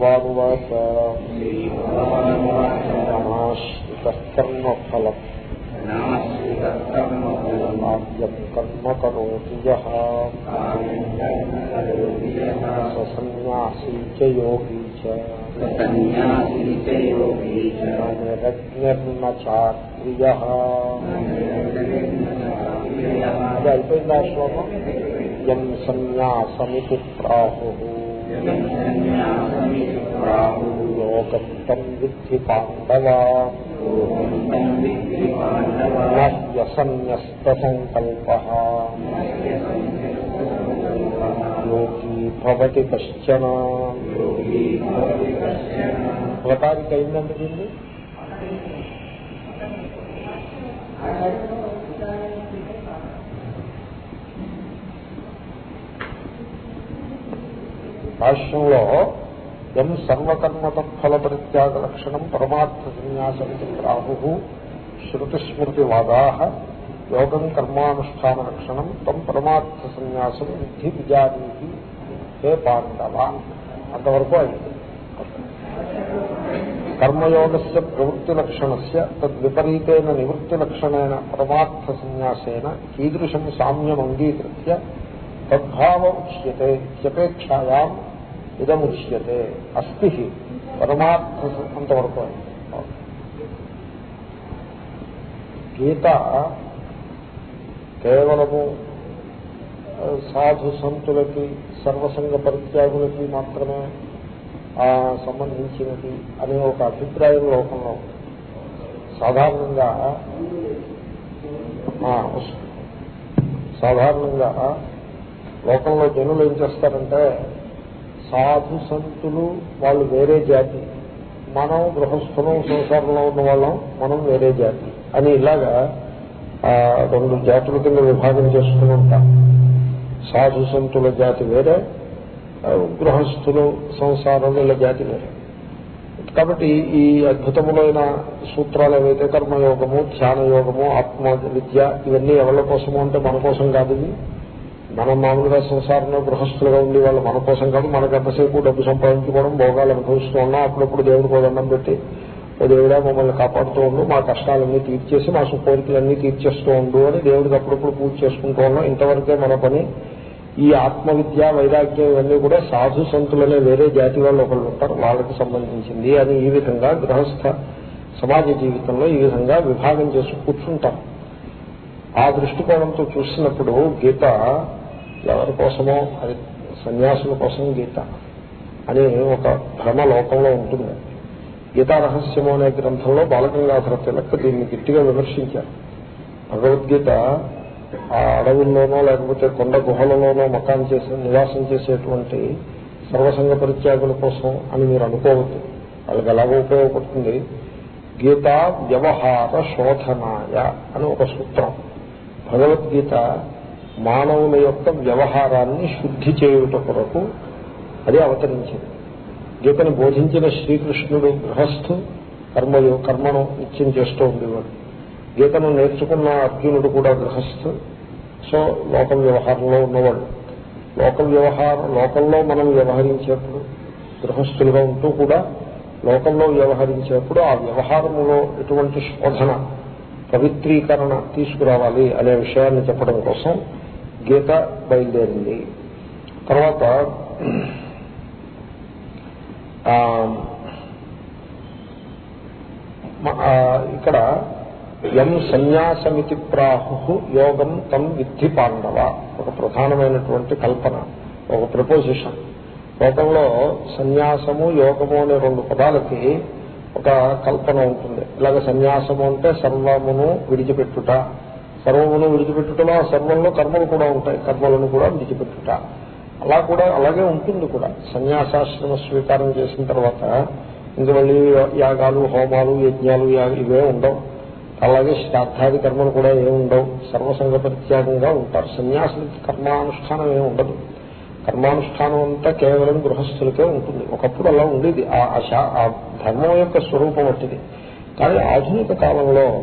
శ్రీభగవానువాచ నమాశ్రితకర్మఫలం ఆద్యం కర్మ కరోతి సన్యాసీ యోగీ చాక్రియ అది అయిపోయింది ఆ శ్లోకం సన్యాసమితి ప్రాహు యోగం తం విద్ధి పాండవా వ్యసన్యస్త సంకల్ప యోగీ భవతి కశ్చన అవతారికి అయిందండి దీన్ని భాష్యంలో ఎం సర్వకర్మతత్ఫల పరిత్యాగ లక్షణం పరమార్థ సన్యాసమితి ప్రాహు శృతిస్మృతివాదా యోగం కర్మానుష్ఠాన లక్షణం తం పరమార్థ సన్యాసం విద్ధి విజానీహి హే పాండవ. అంతవరకు అయింది. కర్మయోగస్ ప్రవృత్తి లక్షణస్ తద్విపరీతేన నివృత్తి లక్షణేన పరమార్థ సన్యాసేన కీదృశం సామ్యం అంగీకృత్య తద్భావ ఉచ్యతే ఇత్యపేక్షాయాం ఇదముచ్యతే అస్థి పరమాత్మ అంతవరకు గీత కేవలము సాధు సంతులకి సర్వసంగ పరిత్యాగులకి మాత్రమే సంబంధించినది అనే ఒక అభిప్రాయం లోకంలో సాధారణంగా సాధారణంగా లోకంలో జనులు ఏం చేస్తారంటే సాధు సంతులు వాళ్ళు వేరే జాతి. మనం గృహస్థులం సంసారంలో ఉన్న వాళ్ళం మనం వేరే జాతి. అని ఇలాగా రెండు జాతుల కింద విభాగం చేసుకుని ఉంటాం. సాధు సంతుల జాతి వేరే గృహస్థులు సంసారంలో జాతి వేరే. కాబట్టి ఈ అద్భుతములైన సూత్రాలు ఏవైతే కర్మయోగము ధ్యాన యోగము ఆత్మ విద్య ఇవన్నీ ఎవరి కోసము అంటే మన కోసం కాదు మనం మామూలుగా సంసారంలో గృహస్థులుగా ఉండి వాళ్ళు మన కోసం కాదు మనకు ఎంతసేపు డబ్బు సంపాదించుకోవడం భోగాలు అనుభవిస్తూ ఉన్నాం అప్పుడప్పుడు దేవుడికి దండం పెట్టి ఓ దేవుడా మమ్మల్ని కాపాడుతూ ఉండు మా కష్టాలన్నీ తీర్చేసి మా కోరికలన్నీ తీర్చేస్తూ ఉండు అని దేవుడికి అప్పుడప్పుడు పూజ చేసుకుంటూ ఉన్నాం. ఇంతవరకే మన పని ఈ ఆత్మవిద్య వైరాగ్యం ఇవన్నీ కూడా సాధు సంతులనే వేరే జాతి వాళ్ళు ఒకళ్ళు ఉంటారు వాళ్ళకి సంబంధించింది అని ఈ విధంగా గృహస్థ సమాజ జీవితంలో ఈ విధంగా విభాగం చేసి కూర్చుంటాం. ఆ దృష్టికోణంతో చూసినప్పుడు గీత ఎవరి కోసమో అది సన్యాసుల కోసం గీత. అని ఒక భ్రమ లోకంలో ఉంటుంది. గీతా రహస్యము అనే గ్రంథంలో బాలగంగాధర తిలక్ దీన్ని గట్టిగా విమర్శించారు. భగవద్గీత ఆ అడవుల్లోనో లేకపోతే కొండ గుహలలోనో మకాన్ చేసి నివాసం చేసేటువంటి సర్వసంగ పరిత్యాగుల కోసం అని మీరు అనుకోవద్దు. వాళ్ళకి ఎలాగో ఉపయోగపడుతుంది. గీత వ్యవహార శోధనాయ అని ఒక సూత్రం. భగవద్గీత మానవుల యొక్క వ్యవహారాన్ని శుద్ధి చేయుట కొరకు అది అవతరించింది. గీతను బోధించిన శ్రీకృష్ణుడు గృహస్థు కర్మయో కర్మను నిత్యం చేస్తూ ఉండేవాడు. గీతను నేర్చుకున్న అర్జునుడు కూడా గృహస్థు. సో లోక వ్యవహారంలో ఉన్నవాడు. లోక వ్యవహారం లోకంలో మనం వ్యవహరించేప్పుడు గృహస్థులుగా ఉంటూ కూడా లోకంలో వ్యవహరించేప్పుడు ఆ వ్యవహారంలో ఎటువంటి శోధన పవిత్రీకరణ తీసుకురావాలి అనే విషయాన్ని చెప్పడం కోసం గీత బయలుదేరింది. తర్వాత ఇక్కడ ఎం సన్యాసమితి ప్రాహు యోగం తం విద్ధి పాండవ. ఒక ప్రధానమైనటువంటి కల్పన ఒక ప్రపోజిషన్ లోకంలో సన్యాసము యోగము అనే రెండు పదాలకి ఒక కల్పన ఉంటుంది. ఇలాగ సన్యాసము అంటే సర్వమును విడిచిపెట్టుట. సర్వమును విడిచిపెట్టుటలో ఆ సర్వంలో కర్మలు కూడా ఉంటాయి. కర్మలను కూడా విడిచిపెట్టుట. అలా కూడా అలాగే ఉంటుంది కూడా. సన్యాసాశ్రమ స్వీకారం చేసిన తర్వాత ఇంక మళ్ళీ యాగాలు హోమాలు యజ్ఞాలు ఇవే ఉండవు. అలాగే శ్రాద్ధాది కర్మలు కూడా ఏమి ఉండవు. సర్వసంగ పరిత్యాగంగా ఉంటారు. సన్యాసులకి కర్మానుష్ఠానం ఏమి ఉండదు. కర్మానుష్ఠానం అంతా కేవలం గృహస్థులకే ఉంటుంది. ఒకప్పుడు అలా ఉండేది. ఆ శా- ఆ ధర్మం యొక్క స్వరూపం వచ్చింది కానీ ఆధునిక కాలంలో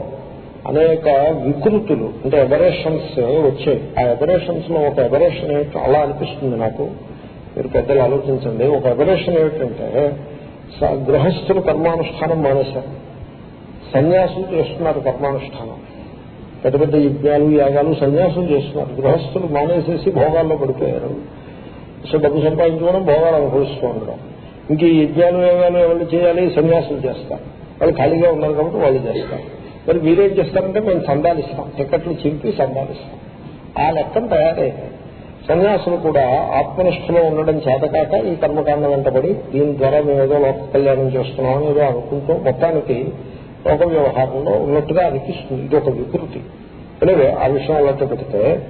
అనేక వికృతులు అంటే ఎబరేషన్స్ వచ్చాయి. ఆ ఎబరేషన్స్లో ఒక ఎబరేషన్ ఏమిటో? అలా అనిపిస్తుంది నాకు. మీరు పెద్దలు ఆలోచించండి. ఒక ఎబరేషన్ ఏమిటంటే స- గృహస్థులు కర్మానుష్ఠానం మానేశారు. సన్యాసులు చేస్తున్నారు కర్మానుష్ఠానం. పెద్ద పెద్ద యజ్ఞాలు యాగాలు సన్యాసులు చేస్తున్నారు. గృహస్థులు మానేసేసి భోగాల్లో పడిపోయారు. సో డబ్బు సంపాదించుకోవడం భోగాలు అనుభవిస్తూ ఉండడం ఇంక ఈ యజ్ఞాలు యాగాలు ఎవరు చేయాలి సన్యాసులు చేస్తారు. వాళ్ళు ఖాళీగా ఉన్నారు కాబట్టి వాళ్ళు చేస్తారు. మరి మీరేం చేస్తారంటే మేము సందాలిస్తాం టికెట్లు చింపి సందాలిస్తాం ఆ లెక్కను తయారైంది. సన్యాసులు కూడా ఆత్మనిష్టలో ఉండడం చేతకాక ఈ కర్మకాండ వెంటబడి దీని ద్వారా మేము ఏదో లోక కళ్యాణం చేస్తున్నాం ఏదో అనుకుంటూ మొత్తానికి లోక వ్యవహారంలో ఉన్నట్టుగా అనిపిస్తుంది. ఇది ఒక వికృతి. అలాగే ఆ విషయం అలాంటి పెడితే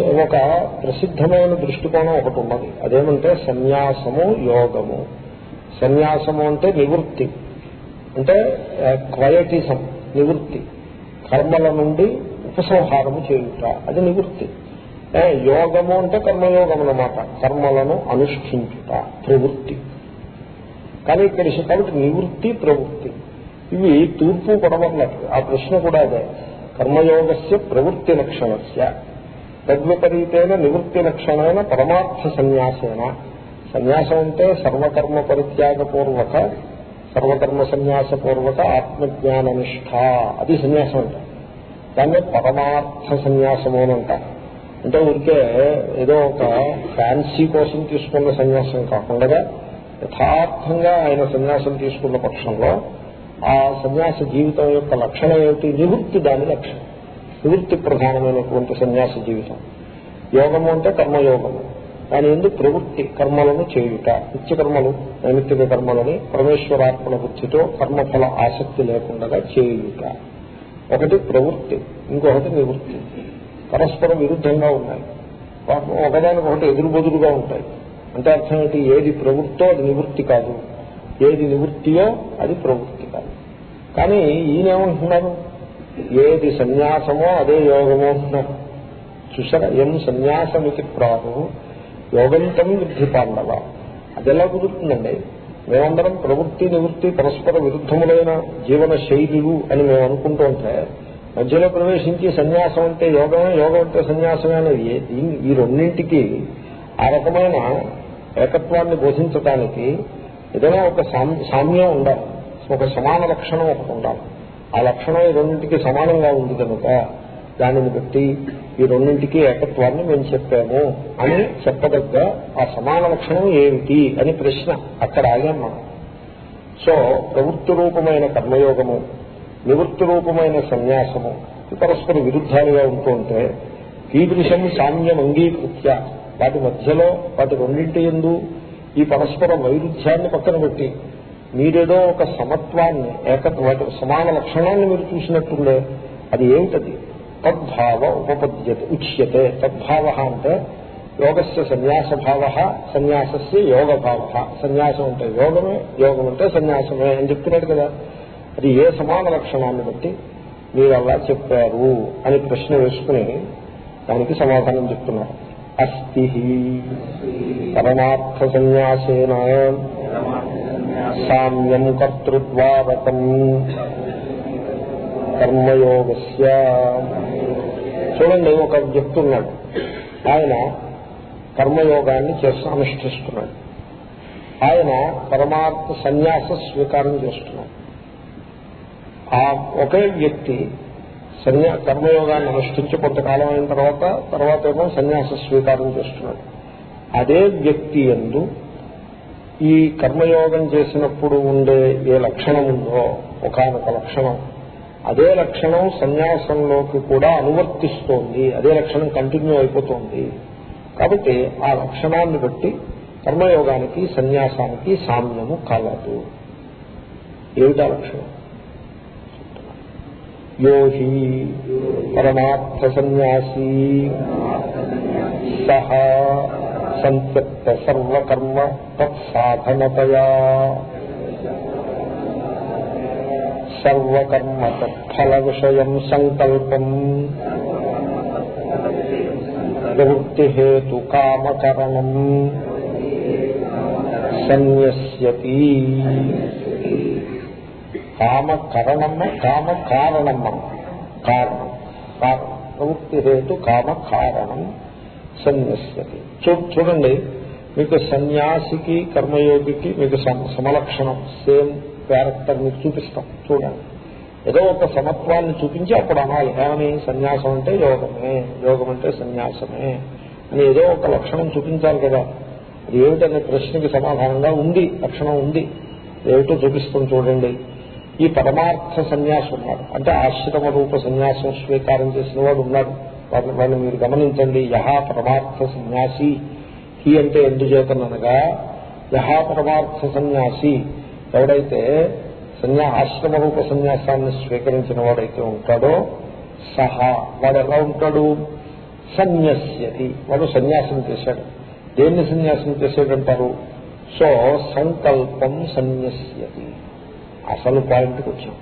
ఒక ప్రసిద్ధమైన దృష్టికోణం ఒకటి ఉన్నది. అదేమంటే సన్యాసము యోగము. సన్యాసము అంటే నివృత్తి. అంటే క్వయటిజం. నివృత్తి. కర్మల నుండి ఉపసంహారము చేయుట అది నివృత్తి. యోగము అంటే కర్మయోగం అనమాట కర్మలను అనుష్ఠించుట ప్రవృత్తి. కానీ ఇక్కడ కాబట్టి నివృత్తి ప్రవృత్తి. ఇవి తూర్పు పడవన్నట్టు ఆ ప్రశ్న కూడా అదే. కర్మయోగస్య ప్రవృత్తి లక్షణస్య. తద్విపరీతైన నివృత్తి లక్షణమైన పరమార్థ సన్యాసేన. సన్యాసం అంటే సర్వకర్మ పరిత్యాగపూర్వక సర్వకర్మ సన్యాసపూర్వక ఆత్మజ్ఞాన నిష్ఠ అది సన్యాసం అంటారు దాన్ని పరమార్థ సన్యాసము అని అంటారు అంటే ఊరికే ఏదో ఒక ఫ్యాన్సీ కోసం తీసుకున్న సన్యాసం కాకుండా యథార్థంగా ఆయన సన్యాసం తీసుకున్న పక్షంలో ఆ సన్యాస జీవితం యొక్క లక్షణం ఏమిటి? నివృత్తి దాని లక్షణం. నివృత్తి ప్రధానమైనటువంటి సన్యాస జీవితం. యోగము అంటే కర్మయోగము. దాని ఎందుకు ప్రవృత్తి కర్మలను చేయుట నిత్యకర్మలు నైమిత్తిక కర్మలని పరమేశ్వరాత్మల బుద్ధితో కర్మఫల ఆసక్తి లేకుండా చేయుట. ఒకటి ప్రవృత్తి ఇంకొకటి నివృత్తి. పరస్పరం విరుద్ధంగా ఉన్నాయి. వాటిని ఒకదానికొకటి ఎదురుబదురుగా ఉంటాయి. అంటే అర్థం ఏంటి? ఏది ప్రవృత్తో అది నివృత్తి కాదు. ఏది నివృత్తియో అది ప్రవృత్తి కాదు. కానీ ఈయనేమంటున్నారు ఏది సన్యాసమో అదే యోగమో అంటున్నారు చూసారా? ఎం సన్యాసమితి ప్రాహు యోగంతం వృద్ధి పాండవ. అది ఎలా కుదురుతుందండి? మేమందరం ప్రవృత్తి నివృత్తి పరస్పర విరుద్ధములైన జీవన శైలులు అని మేము అనుకుంటూ ఉంటే మధ్యలో ప్రవేశించి సన్యాసం అంటే యోగమే యోగం అంటే సన్యాసమే అనేది ఈ- రెండింటికి ఆ రకమైన ఏకత్వాన్ని బోధించటానికి ఏదైనా ఒక సామ్యం ఉండాలి. ఒక సమాన లక్షణం ఒకటి ఉండాలి. ఆ లక్షణం ఈ రెండింటికి సమానంగా ఉంది కనుక దానిని బట్టి ఈ రెండింటికి ఏకత్వాన్ని మేము చెప్పాము అని చెప్పదగ్గ ఆ సమాన లక్షణం ఏమిటి అని ప్రశ్న అక్కడ ఆగాం మనం. సో ప్రవృత్తి రూపమైన కర్మయోగము నివృత్తి రూపమైన సన్యాసము పరస్పర విరుద్ధాలుగా ఉంటుంటే కీదృశం సామ్యం అంగీకృత్య వాటి మధ్యలో వాటి రెండింటి ఎందు ఈ పరస్పర వైరుధ్యాన్ని పక్కన పెట్టి మీరేదో ఒక సమత్వాన్ని ఏకత్వ సమాన లక్షణాన్ని మీరు చూసినట్టుండే అది ఏమిటది? తద్భావ ఉపపద్యతే ఉచ్యతే తద్భావ అంటే యోగస్య సన్యాస భావ సన్యాసస్య యోగ భావ సన్యాసం అంటే యోగమే యోగం అంటే సన్యాసమే అని చెప్తున్నాడు కదా. అది ఏ సమాన లక్షణాన్ని బట్టి మీరు అలా చెప్పారు అని ప్రశ్న వేసుకుని దానికి సమాధానం చెప్తున్నారు. అస్థి పరమార్థ సన్యాసేన సామ్యం కర్తృద్వారకం. కర్మయోగస్య. చూడండి ఒక చెప్తున్నాడు. ఆయన కర్మయోగాన్ని చేస్తూ అనుష్ఠిస్తున్నాడు. ఆయన పరమార్థ సన్యాస స్వీకారం చేస్తున్నాడు. ఆ ఒకే వ్యక్తి సన్యా కర్మయోగాన్ని అనుష్ఠించి కొంతకాలం అయిన తర్వాత తర్వాత ఏమో సన్యాస స్వీకారం చేస్తున్నాడు. అదే వ్యక్తి ఎందు ఈ కర్మయోగం చేసినప్పుడు ఉండే ఏ లక్షణం ఉందో ఒకనొక లక్షణం అదే లక్షణం సన్యాసంలోకి కూడా అనువర్తిస్తోంది. అదే లక్షణం కంటిన్యూ అయిపోతుంది. కాబట్టి ఆ లక్షణాన్ని బట్టి కర్మయోగానికి సన్యాసానికి సామ్యము కలదు. ఏమిటా లక్షణం? యోహి పరమార్థ సన్యాసీ సహ సంతప్త సర్వకర్మ తత్సాధనతయా. సర్వకర్మ తత్ఫల విషయం సంకల్పం. ప్రవృత్తిహేతు కామకరణం సన్యస్యతి. కామకరణమ్మ కామ కారణమ్మ కారణం. ప్రవృత్తిహేతు ప్రవృత్తి కామ కారణం సన్యస్యతి. చూ చూడండి. మీకు సన్యాసికి కర్మయోగికి మీకు సమలక్షణం సేమ్ క్యారెక్టర్ మీకు చూపిస్తాం. చూడండి. ఏదో ఒక సమత్వాన్ని చూపించి అప్పుడు అనాలి. ఏమని? సన్యాసం అంటే యోగమే. యోగం అంటే సన్యాసమే. అని ఏదో ఒక లక్షణం చూపించాలి కదా. అది ఏమిటనే ప్రశ్నకి సమాధానంగా ఉంది. లక్షణం ఉంది. ఏమిటో చూపిస్తాం చూడండి. ఈ పరమార్థ సన్యాసం ఉన్నాడు. అంటే ఆశ్రమ రూప సన్యాసం స్వీకారం చేసిన వాడు ఉన్నాడు. వాడిని మీరు గమనించండి. యహా పరమార్థ సన్యాసి. హీ అంటే ఎందుచేతనగా యహా పరమార్థ సన్యాసి. ఎవడైతే సన్యా ఆశ్రమ రూప సన్యాసాన్ని స్వీకరించిన వాడైతే ఉంటాడో సహా వాడు ఎలా ఉంటాడు? సన్యస్యతి. వాడు సన్యాసం చేశాడు. దేన్ని సన్యాసం చేసేటంటారు సో సంకల్పం సన్యస్యతి. అసలు పాయింట్కి వచ్చాం.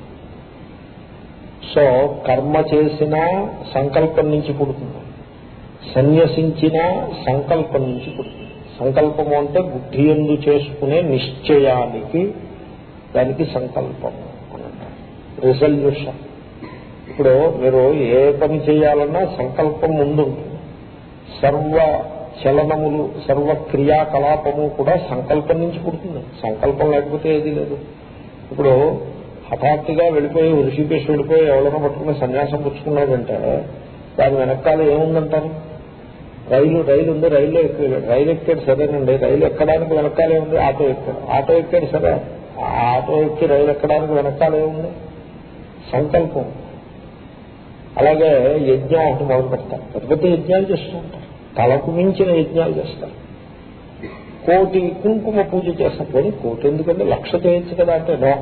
సో కర్మ చేసిన సంకల్పం నుంచి పుడుతుంది. సన్యసించిన సంకల్పం నుంచి పుడుతుంది. సంకల్పము అంటే బుద్ధి ఎందు చేసుకునే నిశ్చయానికి దానికి సంకల్పం అని అంటారు. రిజల్యూషన్ ఇప్పుడు మీరు ఏ పని చేయాలన్నా సంకల్పం ముందు సర్వ చలనములు సర్వ క్రియాకలాపము కూడా సంకల్పం నుంచి పుడుతుంది. సంకల్పం లేకపోతే ఏది లేదు. ఇప్పుడు హఠాత్తుగా వెళ్ళిపోయి ఋషికేశ్ వెళ్ళిపోయి ఎవరైనా పట్టుకుని సన్యాసం పుచ్చుకున్నాడంటే దాని వెనకాల ఏముందంటారు? రైలు రైలు ఉంది రైల్లో ఎక్కాడు రైలు ఎక్కాడు సరేనండి రైలు ఎక్కడానికి వెనకాలే ఉంది ఆటో ఎక్కాడు ఆటో ఎక్కాడు సరే ఆటో ఎక్కి రైలు ఎక్కడానికి వెనకాలే ఉంది? సంకల్పం. అలాగే యజ్ఞం ఒకటి మొదలు పెడతారు పెద్ద పెద్ద యజ్ఞాలు చేస్తూ ఉంటారు తలకు మించిన యజ్ఞాలు చేస్తారు కోటి కుంకుమ పూజ చేస్తారు కానీ కోటి ఎందుకంటే లక్ష చేయొచ్చు కదా అంటే నో.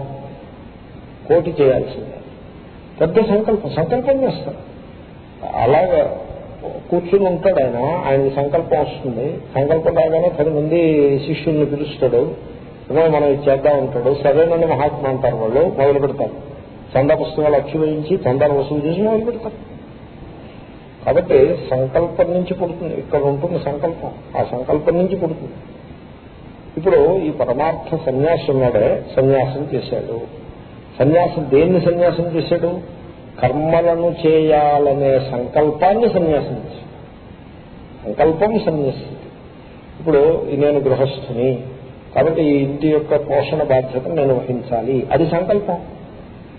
కోటి చేయాల్సిందే. పెద్ద సంకల్పం. సంకల్పం చేస్తారు అలాగే కూర్చుని ఉంటాడు ఆయన. ఆయనకి సంకల్పం వస్తుంది. సంకల్పం రాగానే పది మంది శిష్యుల్ని పిలుస్తాడు. ఏమో మనం ఇది చేద్దాం ఉంటాడు సరేనని మహాత్మ అంటారు వాళ్ళు మొదలు పెడతారు. చంద పుస్తకాలు అచ్చు వేయించి చందాలు వసూలు చేసి మొదలు పెడతారు. కాబట్టి సంకల్పం నుంచి పుడుతుంది. ఇక్కడ ఉంటుంది సంకల్పం. ఆ సంకల్పం నుంచి పుడుతుంది. ఇప్పుడు ఈ పరమార్థ సన్యాసి ఉన్నాడే సన్యాసం చేశాడు. సన్యాసం దేన్ని సన్యాసం చేశాడు? కర్మలను చేయాలనే సంకల్పాన్ని సన్యాసం సంకల్పం సన్యాసి ఇప్పుడు నేను గృహస్థుని కాబట్టి ఈ ఇంటి యొక్క పోషణ బాధ్యత నేను వహించాలి. అది సంకల్పం.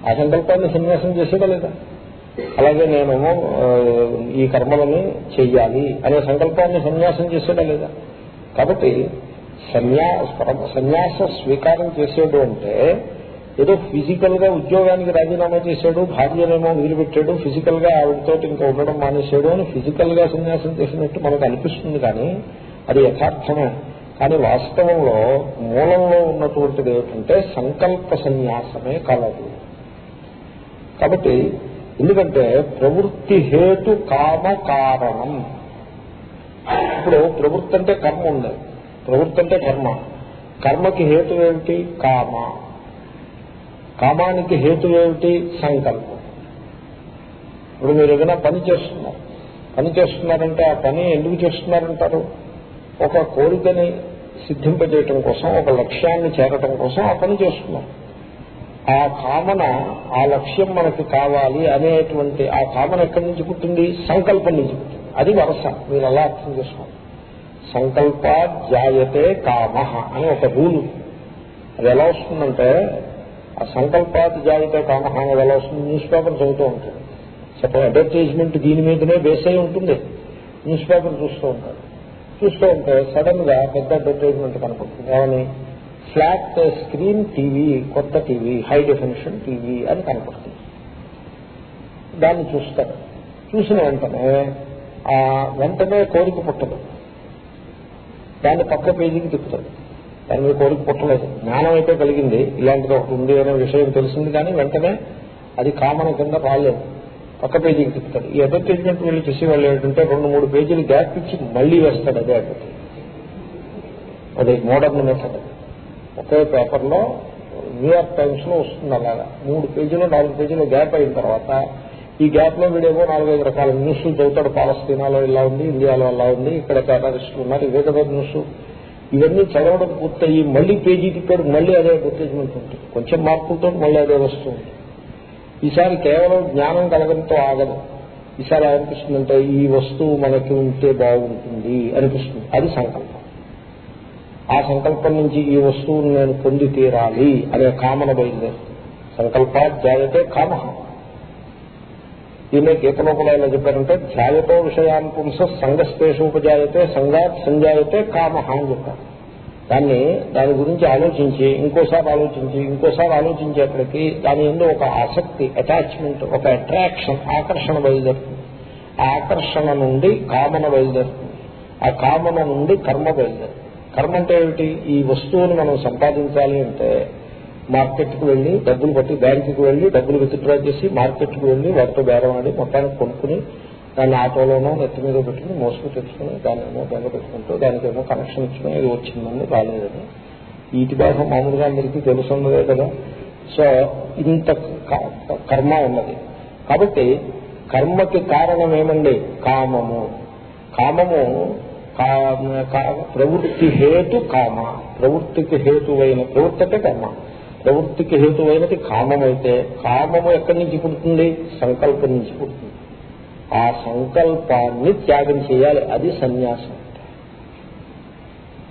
ఆ సంకల్పాన్ని సన్యాసం చేసేదా లేదా? అలాగే నేను ఈ కర్మలని చెయ్యాలి అనే సంకల్పాన్ని సన్యాసం చేసేదా లేదా? కాబట్టి సన్యా సన్యాస స్వీకారం చేసేడు అంటే ఏదో ఫిజికల్గా ఉద్యోగానికి రాజీనామా చేశాడు భార్యనేమో వదిలిపెట్టాడు ఫిజికల్గా ఆవిడతో ఇంకా ఉండడం మానేశాడు అని ఫిజికల్గా సన్యాసం చేసినట్టు మనకు అనిపిస్తుంది కానీ అది యథార్థమే. కానీ వాస్తవంలో మూలంలో ఉన్నటువంటిది ఏమిటంటే సంకల్ప సన్యాసమే కలదు కాబట్టి ఎందుకంటే ప్రవృత్తి హేతు కామ కారణం. ఇప్పుడు ప్రవృత్తి అంటే కర్మ ఉంది. ప్రవృత్తి అంటే కర్మ. కర్మకి హేతు ఏమిటి? కామ. కామానికి హేతు ఏమిటి? సంకల్పం. ఇప్పుడు మీరు ఏదైనా పని చేస్తున్నారు. పని చేస్తున్నారంటే ఆ పని ఎందుకు చేస్తున్నారంటారు? ఒక కోరికని సిద్ధింపజేయటం కోసం ఒక లక్ష్యాన్ని చేరటం కోసం ఆ పని చేస్తున్నారు. ఆ కామన ఆ లక్ష్యం మనకి కావాలి అనేటువంటి ఆ కామన ఎక్కడి నుంచి పుట్టింది? సంకల్పం నుంచి పుట్టింది. అది వరస. మీరు అలా అర్థం చేసుకోండి సంకల్ప జాయతే కామ అని ఒక రూలు. అది ఎలా వస్తుందంటే ఆ సంకల్పాతి జాబితా కామ అనేది వస్తుంది. న్యూస్ పేపర్ చదువుతూ ఉంటుంది. సపోజ్ అడ్వర్టైజ్మెంట్ దీని మీదనే బేస్ అయి ఉంటుంది. న్యూస్ పేపర్ చూస్తూ ఉంటాడు. చూస్తూ ఉంటే సడన్గా పెద్ద అడ్వర్టైజ్మెంట్ కనపడుతుంది. ఏమని? ఫ్లాట్ స్క్రీన్ టీవీ కొత్త టీవీ హై డెఫినేషన్ టీవీ అని కనపడుతుంది. దాన్ని చూస్తారు. చూసిన వెంటనే ఆ వెంటనే కోరిక పుట్టదు. దాన్ని పక్క పేజీకి తిప్పుతాడు. దాని మీద కోరిక పుట్టలేదు. జ్ఞానం అయితే కలిగింది. ఇలాంటిది ఒకటి ఉంది అనే విషయం తెలిసింది కానీ వెంటనే అది కామన్ కింద రాలేదు. పక్క పేజీకి తిప్పుతాడు. ఈ అడ్వర్టైజ్మెంట్ వెళ్ళి చూసి వాళ్ళు ఏంటంటే రెండు మూడు పేజీలు గ్యాప్ ఇచ్చి మళ్ళీ వేస్తాడు అదే అడ్వర్టైజ్మెంట్ అది మోడర్న్ మెథడ్ ఒకే పేపర్లో న్యూయార్క్ టైమ్స్లో వస్తుంది అలాగా. మూడు పేజీలు నాలుగు పేజీలు గ్యాప్ అయిన తర్వాత ఈ గ్యాప్లో వీడేమో నాలుగైదు రకాల న్యూస్లు చదువుతాడు. పాలస్తీనాలో ఇలా ఉంది ఇండియాలో అలా ఉంది ఇక్కడ టెర్రరిస్టులు ఉన్నారు. ఇవే కదా న్యూస్. ఇవన్నీ చదవడం పూర్తయి మళ్ళీ పేజీ తిప్పాడు మళ్ళీ అదే అడ్వర్టైజ్మెంట్ ఉంటుంది. కొంచెం మార్పులతో మళ్ళీ అదే వస్తుంది ఈసారి కేవలం జ్ఞానం కలగడంతో ఆగదు. ఈసారి అనిపిస్తుందంటే ఈ వస్తువు మనకి ఉంటే బాగుంటుంది అనిపిస్తుంది. అది సంకల్పం. ఆ సంకల్పం నుంచి ఈ వస్తువును నేను పొంది తీరాలి అనే కామన బయలుదేరుతుంది. సంకల్ప జాయతే కామ. దీన్ని గీతలో కూడా ఎలా చెప్పారంటే ధ్యాయతో విషయాన్ పుంస సంగస్పేషోపజాయతే సంఘాత్ సంజాయతే కామ అని చెప్పారు దాన్ని దాని గురించి ఆలోచించి ఇంకోసారి ఆలోచించి ఇంకోసారి ఆలోచించేప్పటికీ దాని ఎందు ఒక ఆసక్తి అటాచ్మెంట్ ఒక అట్రాక్షన్ ఆకర్షణ బయలుదేరుతుంది. ఆ ఆకర్షణ నుండి కామన బయలుదేరుతుంది. ఆ కామన నుండి కర్మ బయలుదేరుతుంది. కర్మ అంటే ఏమిటి? ఈ వస్తువుని మనం సంపాదించాలి అంటే మార్కెట్కి వెళ్ళి డబ్బులు పట్టి బ్యాంకుకి వెళ్ళి డబ్బులు విత్డ్రా చేసి మార్కెట్కి వెళ్ళి వాటితో బేరం ఆడి మొత్తానికి కొనుక్కుని దాన్ని ఆటోలోనో నెత్తి మీద పెట్టుకుని మోసుకు తెచ్చుకుని దాన్నేమో బెంగ పెట్టుకుంటూ దానికేమో కనెక్షన్ ఇచ్చుకుని ఇది వచ్చిందని రాలేదని. ఈటి బాధ మామూలుగా అందరికీ తెలుసున్నదే కదా. సో ఇంత క- కర్మ ఉన్నది. కాబట్టి కర్మకి కారణం ఏమండి? కామము. కామము కా- కా- ప్రవృత్తి హేతు కామ. ప్రవృత్తికి హేతువైన ప్రవృత్తి అంటే కర్మ. ప్రవృత్తికి హేతువైనది కామమైతే కామము ఎక్కడి నుంచి పుడుతుంది? సంకల్పం నుంచి పుడుతుంది. ఆ సంకల్పాన్ని త్యాగం చేయాలి. అది సన్యాసం.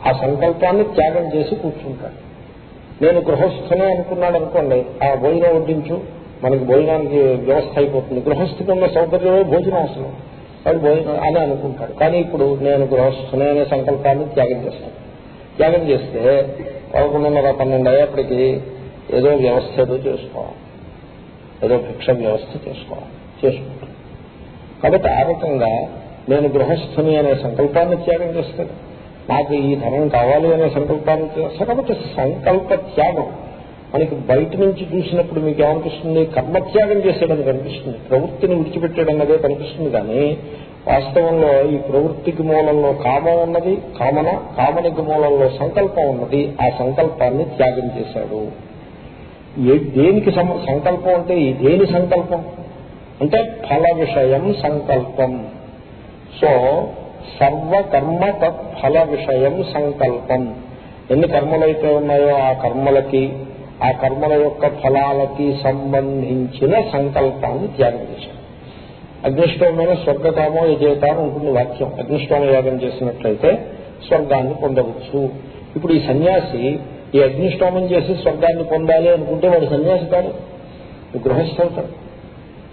ఆ సంకల్పాన్ని త్యాగం చేసి కూర్చుంటాడు. నేను గృహస్థనే అనుకున్నాడు అనుకోండి. ఆ భోజనం వడ్డించు. మనకి భోజనానికి వ్యవస్థ అయిపోతుంది. గృహస్థికి ఉన్న సౌకర్యమే భోజనం అవసరం వాడు భోజనం అని అనుకుంటాడు. కానీ ఇప్పుడు నేను గృహస్థనే అనే సంకల్పాన్ని త్యాగం చేస్తాను. త్యాగం చేస్తే పదకొండున్నర పన్నెండు అయ్యేప్పటికీ ఏదో వ్యవస్థ ఏదో చేసుకోవాలి. ఏదో భిక్ష వ్యవస్థ చేసుకోవాలి. చేసుకుంటాం. కాబట్టి ఆ రకంగా నేను గృహస్థుని అనే సంకల్పాన్ని త్యాగం చేస్తాను. నాకు ఈ ధనం కావాలి అనే సంకల్పాన్ని చేస్తాను. కాబట్టి సంకల్ప త్యాగం. మనకి బయట నుంచి చూసినప్పుడు మీకు ఏమనిపిస్తుంది? కర్మత్యాగం చేసేయడం కనిపిస్తుంది. ప్రవృత్తిని విడిచిపెట్టడం అన్నదే కనిపిస్తుంది. కానీ వాస్తవంలో ఈ ప్రవృత్తికి మూలంలో కామం ఉన్నది కామన కామనికి మూలంలో సంకల్పం ఉన్నది. ఆ సంకల్పాన్ని త్యాగం చేశాడు. ఏ దేనికి సంకల్పం అంటే ఈ దేని సంకల్పం? అంటే ఫల విషయం సంకల్పం. సో సర్వకర్మ తత్ ఫల విషయం సంకల్పం. ఎన్ని కర్మలైతే ఉన్నాయో ఆ కర్మలకి ఆ కర్మల యొక్క ఫలాలకి సంబంధించిన సంకల్పాన్ని త్యాగం చేశాం అగ్నిష్టమైన స్వర్గకామో యజేత అని ఉంటుంది వాక్యం. అగ్నిష్టోమ యాగం చేసినట్లయితే స్వర్గాన్ని పొందవచ్చు. ఇప్పుడు ఈ సన్యాసి ఈ అగ్నిష్టోమం చేసి స్వర్గాన్ని పొందాలి అనుకుంటే వాడు సన్యాసి కాదు గృహస్థ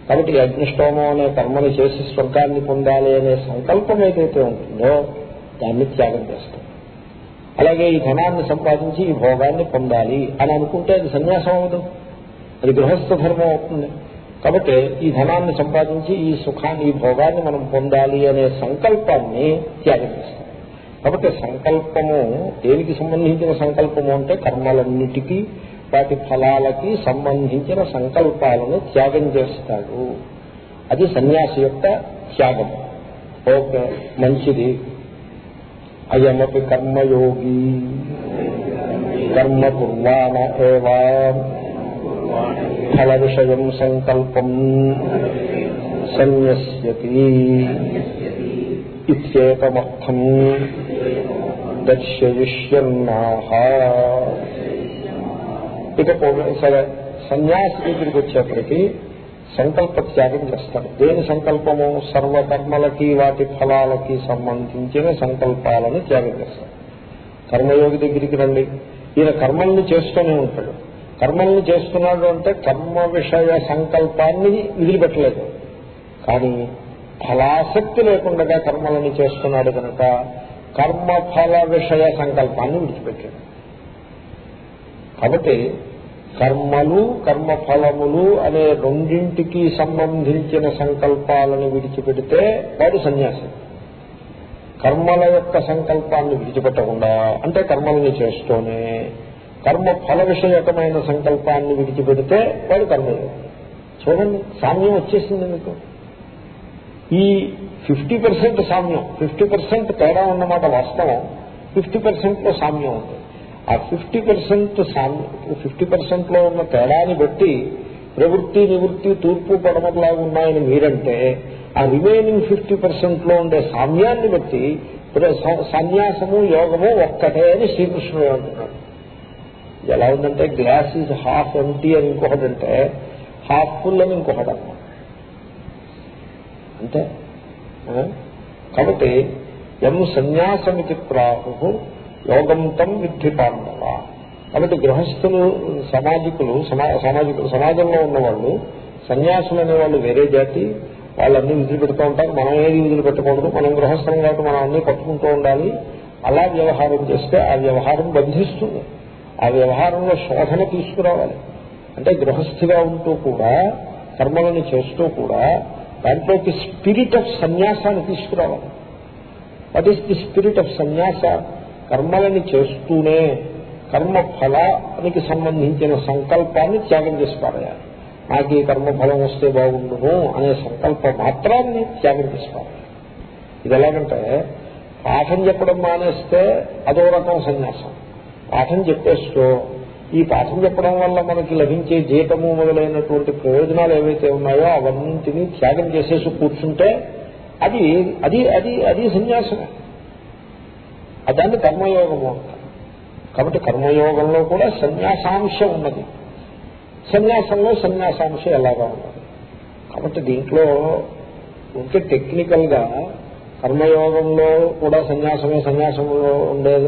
కాబట్టి ఈ అగ్నిష్టోమం అనే కర్మను చేసి స్వర్గాన్ని పొందాలి అనే సంకల్పం ఏదైతే ఉంటుందో దాన్ని త్యాగం చేస్తాం అలాగే ఈ ధనాన్ని సంపాదించి ఈ భోగాన్ని పొందాలి అని అనుకుంటే అది సన్యాసం అవదు అది గృహస్థ ధర్మం అవుతుంది. కాబట్టి ఈ ధనాన్ని సంపాదించి ఈ సుఖాన్ని ఈ భోగాన్ని మనం పొందాలి అనే సంకల్పాన్ని త్యాగం చేస్తాం. కాబట్టి సంకల్పము దేనికి సంబంధించిన సంకల్పము అంటే కర్మలన్నిటికీ వాటి ఫలాలకి సంబంధించిన సంకల్పాలను త్యాగం చేస్తాడు. అది సన్యాసి యొక్క త్యాగం. ఓకే మంచిది. అయమపి కర్మయోగి. కర్మ కుర్వాణ ఏవా. ఫల విషయం సంకల్పం. సన్యస్యతి. ఇత్యేతమర్థం దర్శయిష్యన్నాహ ఇక సరే సన్యాసి దగ్గరికి వచ్చేప్పటికి సంకల్ప త్యాగం చేస్తాడు. దేని సంకల్పము? సర్వకర్మలకి వాటి ఫలాలకి సంబంధించిన సంకల్పాలను త్యాగం చేస్తాడు. కర్మయోగి దగ్గరికి రండి. ఈయన కర్మల్ని చేస్తూనే ఉంటాడు. కర్మల్ని చేస్తున్నాడు అంటే కర్మ విషయ సంకల్పాన్ని విదిలిపెట్టలేదు. కానీ ఫలాసక్తి లేకుండా కర్మలని చేస్తున్నాడు కనుక కర్మఫల విషయ సంకల్పాన్ని విడిచిపెట్టాడు. కాబట్టి కర్మలు కర్మఫలములు అనే రెండింటికి సంబంధించిన సంకల్పాలను విడిచిపెడితే వాడు సన్యాసి. కర్మల యొక్క సంకల్పాన్ని విడిచిపెట్టకుండా అంటే కర్మల్ని చేస్తూనే కర్మ ఫల విషయకమైన సంకల్పాన్ని విడిచిపెడితే వాడు కర్మయోగి. చూడండి సామ్యం వచ్చేసింది మీకు. ఈ ఫిఫ్టీ పర్సెంట్ సామ్యం ఫిఫ్టీ పర్సెంట్ తేడా ఉన్నమాట వాస్తవం ఫిఫ్టీ పర్సెంట్లో సామ్యం ఉంది. ఆ ఫిఫ్టీ పర్సెంట్ సామ్యం ఫిఫ్టీ పర్సెంట్లో ఉన్న తేడాని బట్టి ప్రవృత్తి నివృత్తి తూర్పు పడమలాగా ఉన్నాయని మీరంటే ఆ రిమైనింగ్ ఫిఫ్టీ పర్సెంట్లో ఉండే సామ్యాన్ని బట్టి సన్యాసము యోగము ఒక్కటే అని శ్రీకృష్ణుడు అంటున్నాడు. ఎలా ఉందంటే గ్లాస్ ఈజ్ హాఫ్ ఎంటీ అని ఇంకొకటి అంటే హాఫ్ ఫుల్ అని ఇంకొకటి అన్నమాట. అంతే కాబట్టి ఎం సన్యాసమితి ప్రాహు యోగంతం విద్ధి పాండవ. కాబట్టి గృహస్థులు సామాజికులు సమా- సామాజికులు సమాజంలో ఉన్నవాళ్ళు సన్యాసులు అనేవాళ్ళు వేరే జాతి వాళ్ళన్నీ విధులు పెడుతూ ఉంటారు. మనం ఏది విధులు పెట్టకూడదు. మనం గృహస్థం కాబట్టి మనం అన్ని పట్టుకుంటూ ఉండాలి. అలా వ్యవహారం చేస్తే ఆ వ్యవహారం బంధిస్తుంది. ఆ వ్యవహారంలో శోధన తీసుకురావాలి. అంటే గృహస్థిగా ఉంటూ కూడా కర్మలను చేస్తూ కూడా దాంట్లోకి స్పిరిట్ ఆఫ్ సన్యాసాన్ని తీసుకురావాలి. What is the spirit of sanyasa? కర్మలని చేస్తూనే కర్మ ఫలానికి సంబంధించిన సంకల్పాన్ని త్యాగం చేసి పారేయాలి. నాకు ఈ కర్మ ఫలం వస్తే బాగుండును అనే సంకల్ప మాత్రాన్ని త్యాగం చేసి పారేయాలి. ఇది ఎలాగంటే పాఠం చెప్పడం మానేస్తే అదో రకం సన్యాసం. పాఠం చెప్పేస్తూ ఈ పాఠం చెప్పడం వల్ల మనకి లభించే జీతము మొదలైనటువంటి ప్రయోజనాలు ఏవైతే ఉన్నాయో అవన్నింటినీ త్యాగం చేసేసి కూర్చుంటే అది అది అది అది సన్యాసమే. దాన్ని కర్మయోగము అంటారు. కాబట్టి కర్మయోగంలో కూడా సన్యాసాంశం ఉన్నది. సన్యాసంలో సన్యాసాంశం ఎలాగా ఉన్నది? కాబట్టి దీంట్లో ఉంటే టెక్నికల్గా కర్మయోగంలో కూడా సన్యాసమే సన్యాసంలో ఉండే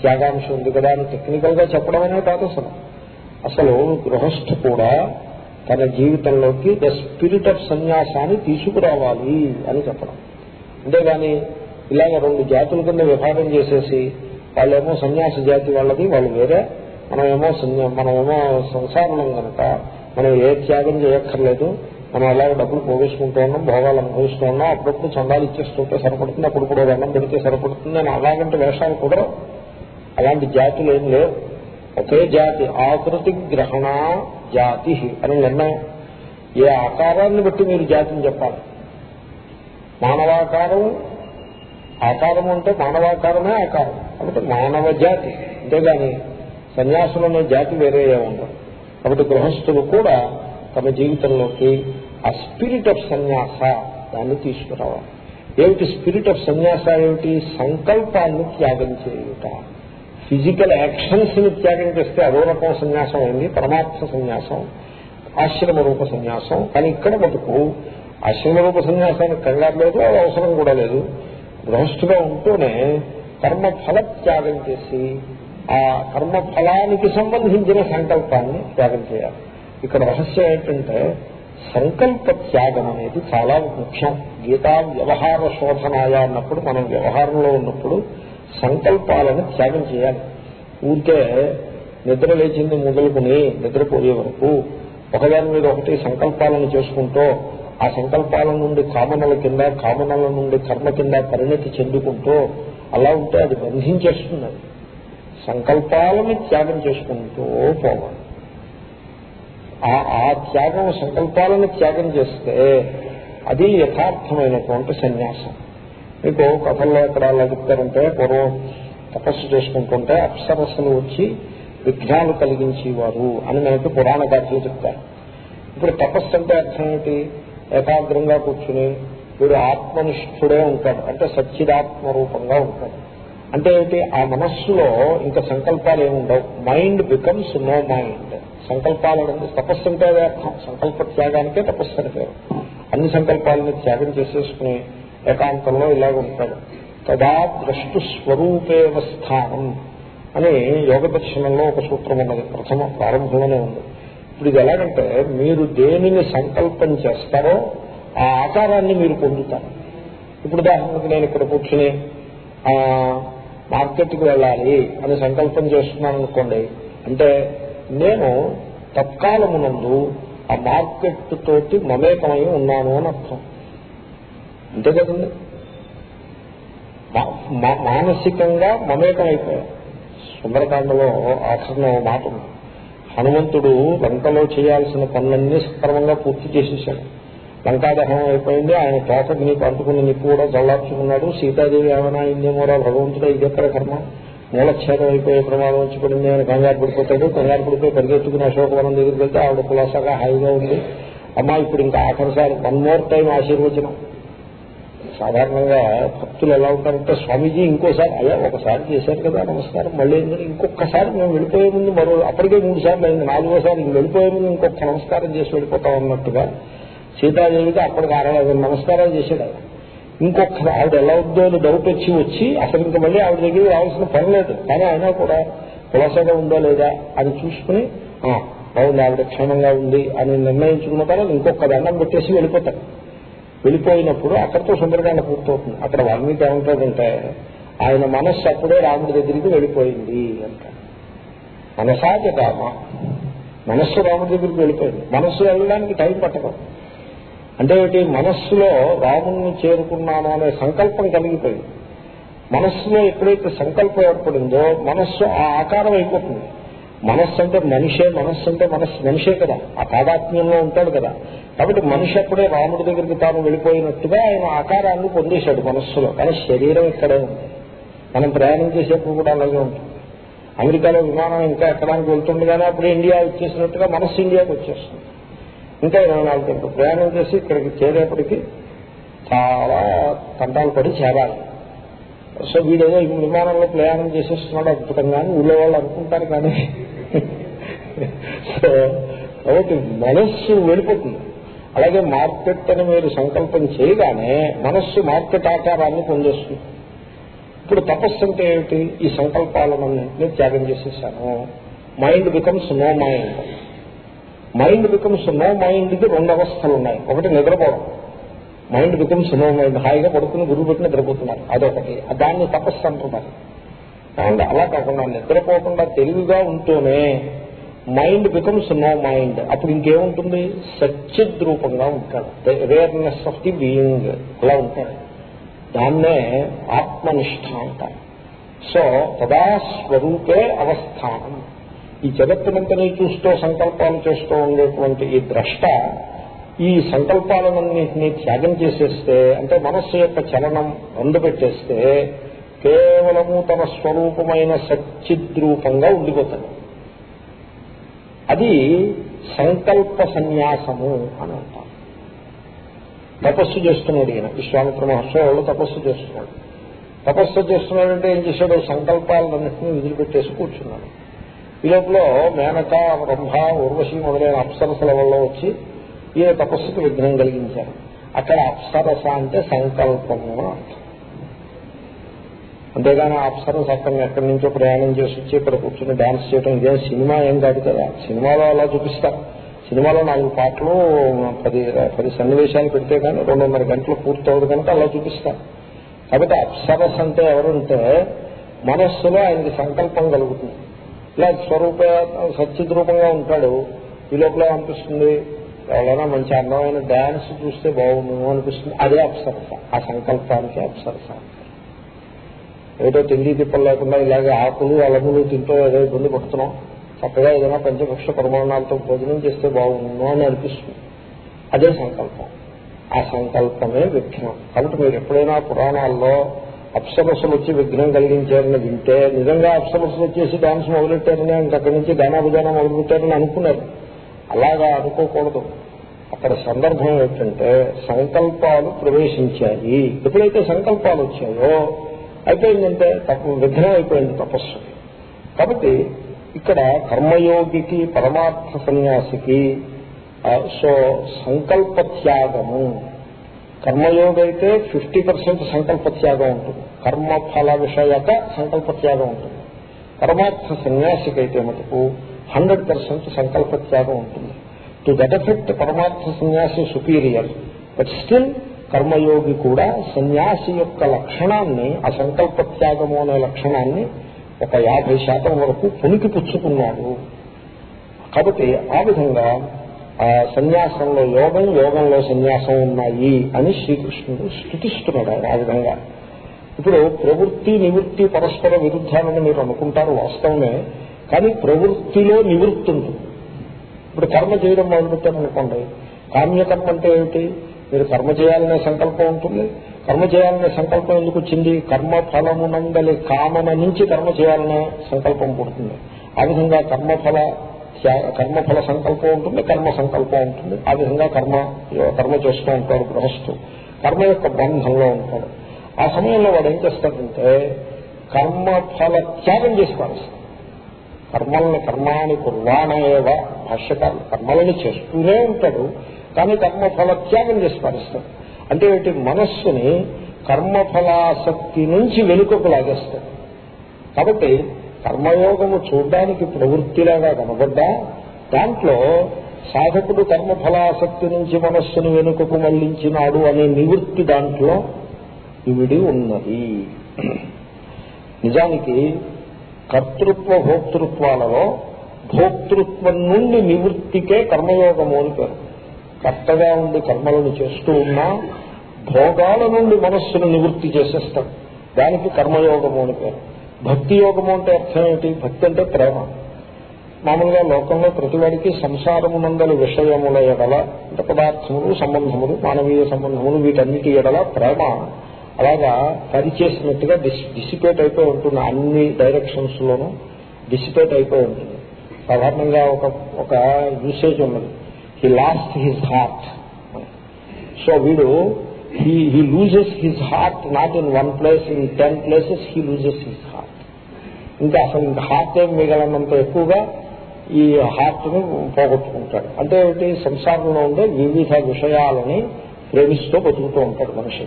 త్యాగాంశం ఉంది కదా అని టెక్నికల్గా చెప్పడం అనే కాదు అసలు. అసలు గృహస్థు కూడా తన జీవితంలోకి ద స్పిరిట్ ఆఫ్ సన్యాసాన్ని తీసుకురావాలి అని చెప్పడం. అంతేగాని ఇలాగ రెండు జాతుల కింద విభాగం చేసేసి వాళ్ళేమో సన్యాస జాతి వాళ్ళది వాళ్ళు వేరే. మనమేమో మనమేమో సంసారణం కనుక మనం ఏ త్యాగం చేయక్కర్లేదు. మనం అలాగ డబ్బులు పోగేసుకుంటూ ఉన్నాం భోగాలు అనుభవిస్తూ ఉన్నాం అప్పుడప్పుడు చందాలు ఇచ్చేస్తుంటే సరిపడుతుంది అప్పుడు కూడా దండం పెడితే సరిపడుతుంది అని అలాగంటే వేషాలు కుదరవు అలాంటి జాతులు ఏం లేవు. ఒకే జాతి ఆకృతి గ్రహణ జాతి అని నిర్ణయం. ఏ ఆకారాన్ని బట్టి మీరు జాతిని చెప్పాలి? మానవాకారం ఆకారం అంటే మానవాకారమే ఆకారం. కాబట్టి మానవ జాతి. అంతేగాని సన్యాసులు అనే జాతి వేరే ఉండదు కాబట్టి గృహస్థులు కూడా తమ జీవితంలోకి ఆ స్పిరిట్ ఆఫ్ సన్యాస దాన్ని తీసుకురావాలి. ఏమిటి స్పిరిట్ ఆఫ్ సన్యాస ఏమిటి? సంకల్పాన్ని త్యాగం చేయుట. ఫిజికల్ యాక్షన్స్ని త్యాగం చేస్తే అదో రకం సన్యాసం అయింది పరమాత్మ సన్యాసం ఆశ్రమ రూప సన్యాసం. కానీ ఇక్కడ మటుకు ఆశ్రమ రూప సన్యాసానికి కంగారు లేదు అది అవసరం కూడా లేదు. గృహస్థుగా ఉంటూనే కర్మ ఫల త్యాగం చేసి ఆ కర్మ ఫలానికి సంబంధించిన సంకల్పాన్ని త్యాగం చేయాలి. ఇక్కడ రహస్యం ఏంటంటే సంకల్ప త్యాగం అనేది చాలా ముఖ్యం. గీతా వ్యవహార శోధనాయ అన్నప్పుడు మనం వ్యవహారంలో ఉన్నప్పుడు సంకల్పాలను త్యాగం చేయాలి. ఊరికే నిద్ర లేచింది మొదలుకుని నిద్రపోయే వరకు ఒకదాని మీద ఒకటి సంకల్పాలను చేసుకుంటూ ఆ సంకల్పాల నుండి కామనల కింద కామనల నుండి కర్మ కింద పరిణతి చెందుకుంటూ అలా ఉంటే అది బంధించేస్తుంది. సంకల్పాలను త్యాగం చేసుకుంటూ పోవాలి. ఆ ఆ త్యాగం సంకల్పాలను త్యాగం చేస్తే అది యథార్థమైనటువంటి సన్యాసం. మీకు కథల్లో ఎక్కడ అలా చెప్తారంటే పూర్వం తపస్సు చేసుకుంటుంటే అప్సరస్సులు వచ్చి విఘ్నాలు కలిగించేవారు అని మనకి పురాణ గాథలు చెప్తారు. ఇప్పుడు తపస్సు అంటే అర్థం ఏంటి? ఏకాగ్రంగా కూర్చుని వీడు ఆత్మనిష్ఠుడే ఉంటాడు. అంటే సచ్చిదాత్మ రూపంగా ఉంటాడు. అంటే ఏంటి? ఆ మనస్సులో ఇంకా సంకల్పాలు ఏమి ఉండవు మైండ్ బికమ్స్ నో మైండ్ సంకల్పాలను తపస్సు అంటే అదే అర్థం సంకల్ప త్యాగానికే తపస్సు అని పేరు. అన్ని సంకల్పాలను త్యాగం చేసేసుకుని ఏకాంతంలో ఇలాగ ఉంటాడు. తదా ద్రష్టు స్వరూపేవ స్థానం అని యోగ దర్శనంలో ఒక సూత్రం ఉన్నది. ప్రథమ ప్రారంభంలోనే ఉంది. ఇప్పుడు ఇది ఎలాగంటే మీరు దేనిని సంకల్పం చేస్తారో ఆ ఆకారాన్ని మీరు పొందుతారు. ఇప్పుడు ఉదాహరణకు నేను ఇక్కడ కూర్చుని మార్కెట్కి వెళ్ళాలి అని సంకల్పం చేస్తున్నాను అనుకోండి అంటే నేను తత్కాలమునందు ఆ మార్కెట్ తోటి మమేకమై ఉన్నాను అని అర్థం. అంతే కదండి? మా- మానసికంగా మమేకమైపోయాను సుందరకాండలో ఆఖరణ మాట ఉంది. హనుమంతుడు లంకలో చేయాల్సిన పనులన్నీ సక్రమంగా పూర్తి చేసేసాడు లంకాదహనం అయిపోయింది. ఆయన తోటకి నీకు అంటుకున్న నిప్పు కూడా చల్లార్చుకున్నాడు సీతాదేవి ఏమైనా అయిందేమోరా భగవంతుడు ఇది ఎక్కడ కర్మ. మూలఛేదం అయిపోయే ప్రమాదం వచ్చి పడింది అని కంగారు పడిపోతాడు. కంగారు పడిపోయి పరిగెత్తుకుని అశోకవనం దగ్గరికి వెళ్తే ఆవిడ కులాసాగా హాయిగా ఉంది. అమ్మా ఇప్పుడు ఇంకా ఆఖరిసారి వన్ మోర్ టైం ఆశీర్వచనం. సాధారణంగా భక్తులు ఎలా ఉంటారంటే స్వామీజీ ఇంకోసారి అయ్యా ఒకసారి చేశారు కదా నమస్కారం. మళ్ళీ ఏంటంటే ఇంకొకసారి మేము వెళ్ళిపోయే ముందు మరో అప్పటికే మూడు సార్లు అయింది. నాలుగోసారి వెళ్ళిపోయే ముందు ఇంకొక నమస్కారం చేసి వెళ్ళిపోతాం అన్నట్టుగా సీతాదేవికి అప్పటికి అరవై నమస్కారాలు చేశాడు ఆయన. ఇంకొక ఆవిడ ఎలా ఉందో అని డౌట్ వచ్చి వచ్చి అసలు ఇంకా మళ్ళీ ఆవిడ దగ్గర రావాల్సిన పని లేదు. కానీ అయినా కూడా కులసగా ఉందా లేదా అని చూసుకుని "ఆ, ఆవిడ క్షేమంగా ఉంది అని నిర్ణయించుకున్న తర్వాత ఇంకొక దండం పెట్టేసి వెళ్ళిపోతాడు వెళ్ళిపోయినప్పుడు అక్కడితో సుందరకాండ పూర్తవుతుంది. అక్కడ వాల్మీకి ఏమంటాడంటే ఆయన మనస్సు అప్పుడే రాముడి దగ్గరికి వెళ్ళిపోయింది అంటాడు. మనసాజ కామ మనస్సు రాముడి దగ్గరికి వెళ్ళిపోయింది. మనస్సు వెళ్ళడానికి టైం పట్టదు. అంటే ఏంటి? మనస్సులో రాముణ్ణి చేరుకున్నాను అనే సంకల్పం కలిగిపోయింది. మనస్సులో ఎప్పుడైతే సంకల్పం ఏర్పడిందో మనస్సు ఆ ఆకారం అయిపోతుంది. మనస్సు అంటే మనిషే మనస్సు అంటే మనస్సు మనిషే కదా. ఆ తాదాత్మ్యంలో ఉంటాడు కదా. కాబట్టి మనిషి అప్పుడే రాముడి దగ్గరికి తాను వెళ్ళిపోయినట్టుగా ఆయన ఆకారాన్ని పొందేశాడు మనస్సులో. కానీ శరీరం ఇక్కడే ఉంది. మనం ప్రయాణం చేసేప్పుడు కూడా అలాగే ఉంటుంది. అమెరికాలో విమానం ఇంకా ఎక్కడానికి వెళ్తుండగానే అప్పుడు ఇండియా వచ్చేసినట్టుగా మనస్సు ఇండియాకి వచ్చేస్తుంది. ఇంకా ఇరవై నాలుగు గంటలు ప్రయాణం చేసి ఇక్కడికి చేరేపటికి చాలా కంటాలు పడి చేరాలి. సో వీడేదో విమానంలో ప్రయాణం చేసేస్తున్నాడు అద్భుతంగా అని ఊళ్ళో వాళ్ళు అనుకుంటారు కానీ సో కాబట్టి మనస్సు వెళ్ళిపోతుంది. అలాగే మార్కెట్ అని మీరు సంకల్పం చేయగానే మనస్సు మార్కెట్ ఆకారాన్ని పొందేస్తుంది. ఇప్పుడు తపస్సు అంటే ఏమిటి? ఈ సంకల్పాలన్నింటినీ త్యాగం చేసేసాను. Mind becomes no mind. Mind becomes no మైండ్కి రెండు అవస్థలు ఉన్నాయి. ఒకటి నిద్రపోవడం. మైండ్ బికమ్స్ నో మైండ్ హాయిగా పడుకుని గురువు పెట్టిన నిద్రపోతున్నారు. అదొకటి. దాన్ని తపస్సు అంటున్నారు. కాబట్టి అలా కాకుండా నిద్రపోకుండా తెలివిగా ఉంటూనే మైండ్ బికమ్స్ నో మైండ్ అప్పుడు ఇంకేముంటుంది? సచ్చిద్ రూపంగా ఉంటాడు. అవేర్నెస్ ఆఫ్ ది బీయింగ్ అలా ఉంటాడు. దాన్నే ఆత్మనిష్ట అంటారు. సో తదా స్వరూపే అవస్థానం. ఈ జగత్తునంతని చూస్తూ సంకల్పాలు చేస్తూ ఉండేటువంటి ఈ ద్రష్ట ఈ సంకల్పాలన్నింటినీ త్యాగం చేసేస్తే అంటే మనస్సు యొక్క చలనం రెండు పెట్టేస్తే కేవలము తన స్వరూపమైన సచ్చిద్రూపంగా ఉండిపోతాడు. అది సంకల్ప సన్యాసము అని అంటాం తపస్సు చేస్తున్నాడు ఈయన. విశ్వామిత్ర మహర్షి వాళ్ళు తపస్సు చేస్తున్నాడు. తపస్సు చేస్తున్నాడంటే ఏం చేశాడు? సంకల్పాలన్నింటినీ వదిలిపెట్టేసి కూర్చున్నాడు. ఈ లోపల మేనక బ్రహ్మ ఉర్వశి మొదలైన అప్సరసల వల్ల వచ్చి ఈయన తపస్సుకు విఘ్నం కలిగించారు. అక్కడ అప్సరస అంటే సంకల్పము అని అర్థం. అంతేగాని అప్సరస అక్కడ ఎక్కడి నుంచో ప్రయాణం చేసి వచ్చి ఇక్కడ కూర్చొని డాన్స్ చేయడం ఇదే సినిమా ఏం కాదు కదా. సినిమాలో అలా చూపిస్తారు. సినిమాలో నాలుగు పాటలు పది పది సన్నివేశాలు పెడితే కానీ రెండున్నర గంటలు పూర్తవుడు కనుక అలా చూపిస్తారు. కాబట్టి అప్సరస్ అంటే ఎవరుంటే మనస్సులో ఆయనకి సంకల్పం కలుగుతుంది. ఇలా స్వరూప సచిద్ రూపంగా ఉంటాడు. ఈ లోపల అనిపిస్తుంది ఎవరైనా మంచి అందమైన డాన్స్ చూస్తే బాగుండు అనిపిస్తుంది. అదే అప్సరస. ఆ సంకల్పానికి అప్సరస. ఏదో తిండి తిప్పలు లేకుండా ఇలాగే ఆకులు అలములు తింటూ ఏదో ఇబ్బంది పడుతున్నాం. చక్కగా ఏదైనా పంచభక్ష ప్రమాణాలతో భోజనం చేస్తే బాగుండు అని అనిపిస్తుంది. అదే సంకల్పం. ఆ సంకల్పమే విఘ్నం. కాబట్టి మీరు ఎప్పుడైనా పురాణాల్లో అప్సరస్సులు వచ్చి విఘ్నం కలిగించారని వింటే నిజంగా అప్సరస్సులు వచ్చేసి డాన్స్ మొదలెట్టారని ఇంకక్కడి నుంచి గానాభుజాన మొదలుపెట్టారని అనుకున్నారు. అలాగా అనుకోకూడదు. అక్కడ సందర్భం ఏంటంటే సంకల్పాలు ప్రవేశించాయి. ఎప్పుడైతే సంకల్పాలు వచ్చాయో అయిపోయిందంటే తప్పు విఘ్నం అయిపోయింది తపస్సు. కాబట్టి ఇక్కడ కర్మయోగికి పరమార్థ సన్యాసికి సో సంకల్ప త్యాగము కర్మయోగ అయితే ఫిఫ్టీ పర్సెంట్ సంకల్ప త్యాగం ఉంటుంది. కర్మఫల విషయక సంకల్ప త్యాగం ఉంటుంది. పరమార్థ సన్యాసికైతే మటుకు హండ్రెడ్ పర్సెంట్ సంకల్ప త్యాగం ఉంటుంది. టు దట్ ఎఫెక్ట్ పరమార్థ సన్యాసి సుపీరియర్ బట్ స్టిల్ కర్మయోగి కూడా సన్యాసి యొక్క లక్షణాన్ని ఆ సంకల్ప త్యాగము అనే లక్షణాన్ని ఒక యాభై శాతం వరకు పునికి పుచ్చుకున్నాడు. కాబట్టి ఆ విధంగా సన్యాసంలో యోగం యోగంలో సన్యాసం ఉన్నాయి అని శ్రీకృష్ణుడు స్థుతిస్తున్నాడు ఆయన ఆ విధంగా. ఇప్పుడు ప్రవృత్తి నివృత్తి పరస్పర విరుద్ధాలని మీరు అనుకుంటారు వాస్తవమే కానీ ప్రవృత్తిలో నివృత్తి ఉంటుంది ఇప్పుడు కర్మ చేయడం మొదలుపెట్టారనుకోండి కామ్యకర్మ అంటే ఏమిటి? మీరు కర్మ చేయాలనే సంకల్పం ఉంటుంది. కర్మ చేయాలనే సంకల్పం ఎందుకు వచ్చింది? కర్మ ఫలమునందలి కామన నుంచి కర్మ చేయాలనే సంకల్పం పుడుతుంది. ఆ విధంగా కర్మఫల కర్మఫల సంకల్పం ఉంటుంది కర్మ సంకల్పం ఉంటుంది. ఆ విధంగా కర్మ కర్మ చేస్తూ ఉంటాడు గృహస్థు. కర్మ యొక్క బంధంలో ఉంటాడు. ఆ సమయంలో వాడు ఏం చేస్తాడంటే కర్మఫల త్యాగం చేసి పారేస్తాడు. కర్మల్ని కర్మాని కుర్వాణేవ భాష్యకారులు కర్మలని చేస్తూనే ఉంటాడు కానీ కర్మఫల త్యాగం చేసి పారేస్తాడు. అంటే ఏంటి? మనస్సుని కర్మఫలాసక్తి నుంచి వెనుకకు లాగేస్తాడు. కాబట్టి కర్మయోగము చూడడానికి ప్రవృత్తిలాగా కనబడ్డా దాంట్లో సాధకుడు కర్మఫలాసక్తి నుంచి మనస్సును వెనుకకు మళ్ళించినాడు అనే నివృత్తి దాంట్లో ఇవిడి ఉన్నది. నిజానికి కర్తృత్వ భోక్తృత్వాలలో భోక్తృత్వం నుండి నివృత్తికే కర్మయోగము అని పేరు. కర్తగా ఉండి కర్మలను చేస్తూ ఉన్నా భోగాల నుండి మనస్సును నివృత్తి చేసేస్తాం దానికి కర్మయోగము అని పేరు. భక్తి యోగము అంటే అర్థం ఏంటి భక్తి అంటే ప్రేమ. మామూలుగా లోకంలో ప్రతివాడికి సంసారమునందలి విషయముల ఎడల అంటే పదార్థములు సంబంధములు మానవీయ సంబంధములు వీటన్నిటి ఎడల ప్రేమ. అలాగా పరిచేసినట్టుగా డిస్ డిసిపేట్ అయిపోయి ఉంటుంది అన్ని డైరెక్షన్స్ లోనూ డిసిపేట్ అయిపోయి ఉంటుంది. సాధారణంగా ఒక ఒక యూసేజ్ ఉన్నది. He lost his heart so వీడు he he loses his heart not in one place in ten places he loses his heart ఇంకా అసలు ఇంకా హార్ట్ ఏం మిగలనంత ఎక్కువగా ఈ హార్ట్ని పోగొట్టుకుంటాడు. అంటే ఏమిటి? సంసారంలో ఉండే వివిధ విషయాలని ప్రేమిస్తూ బతుకుతూ ఉంటాడు మనిషి.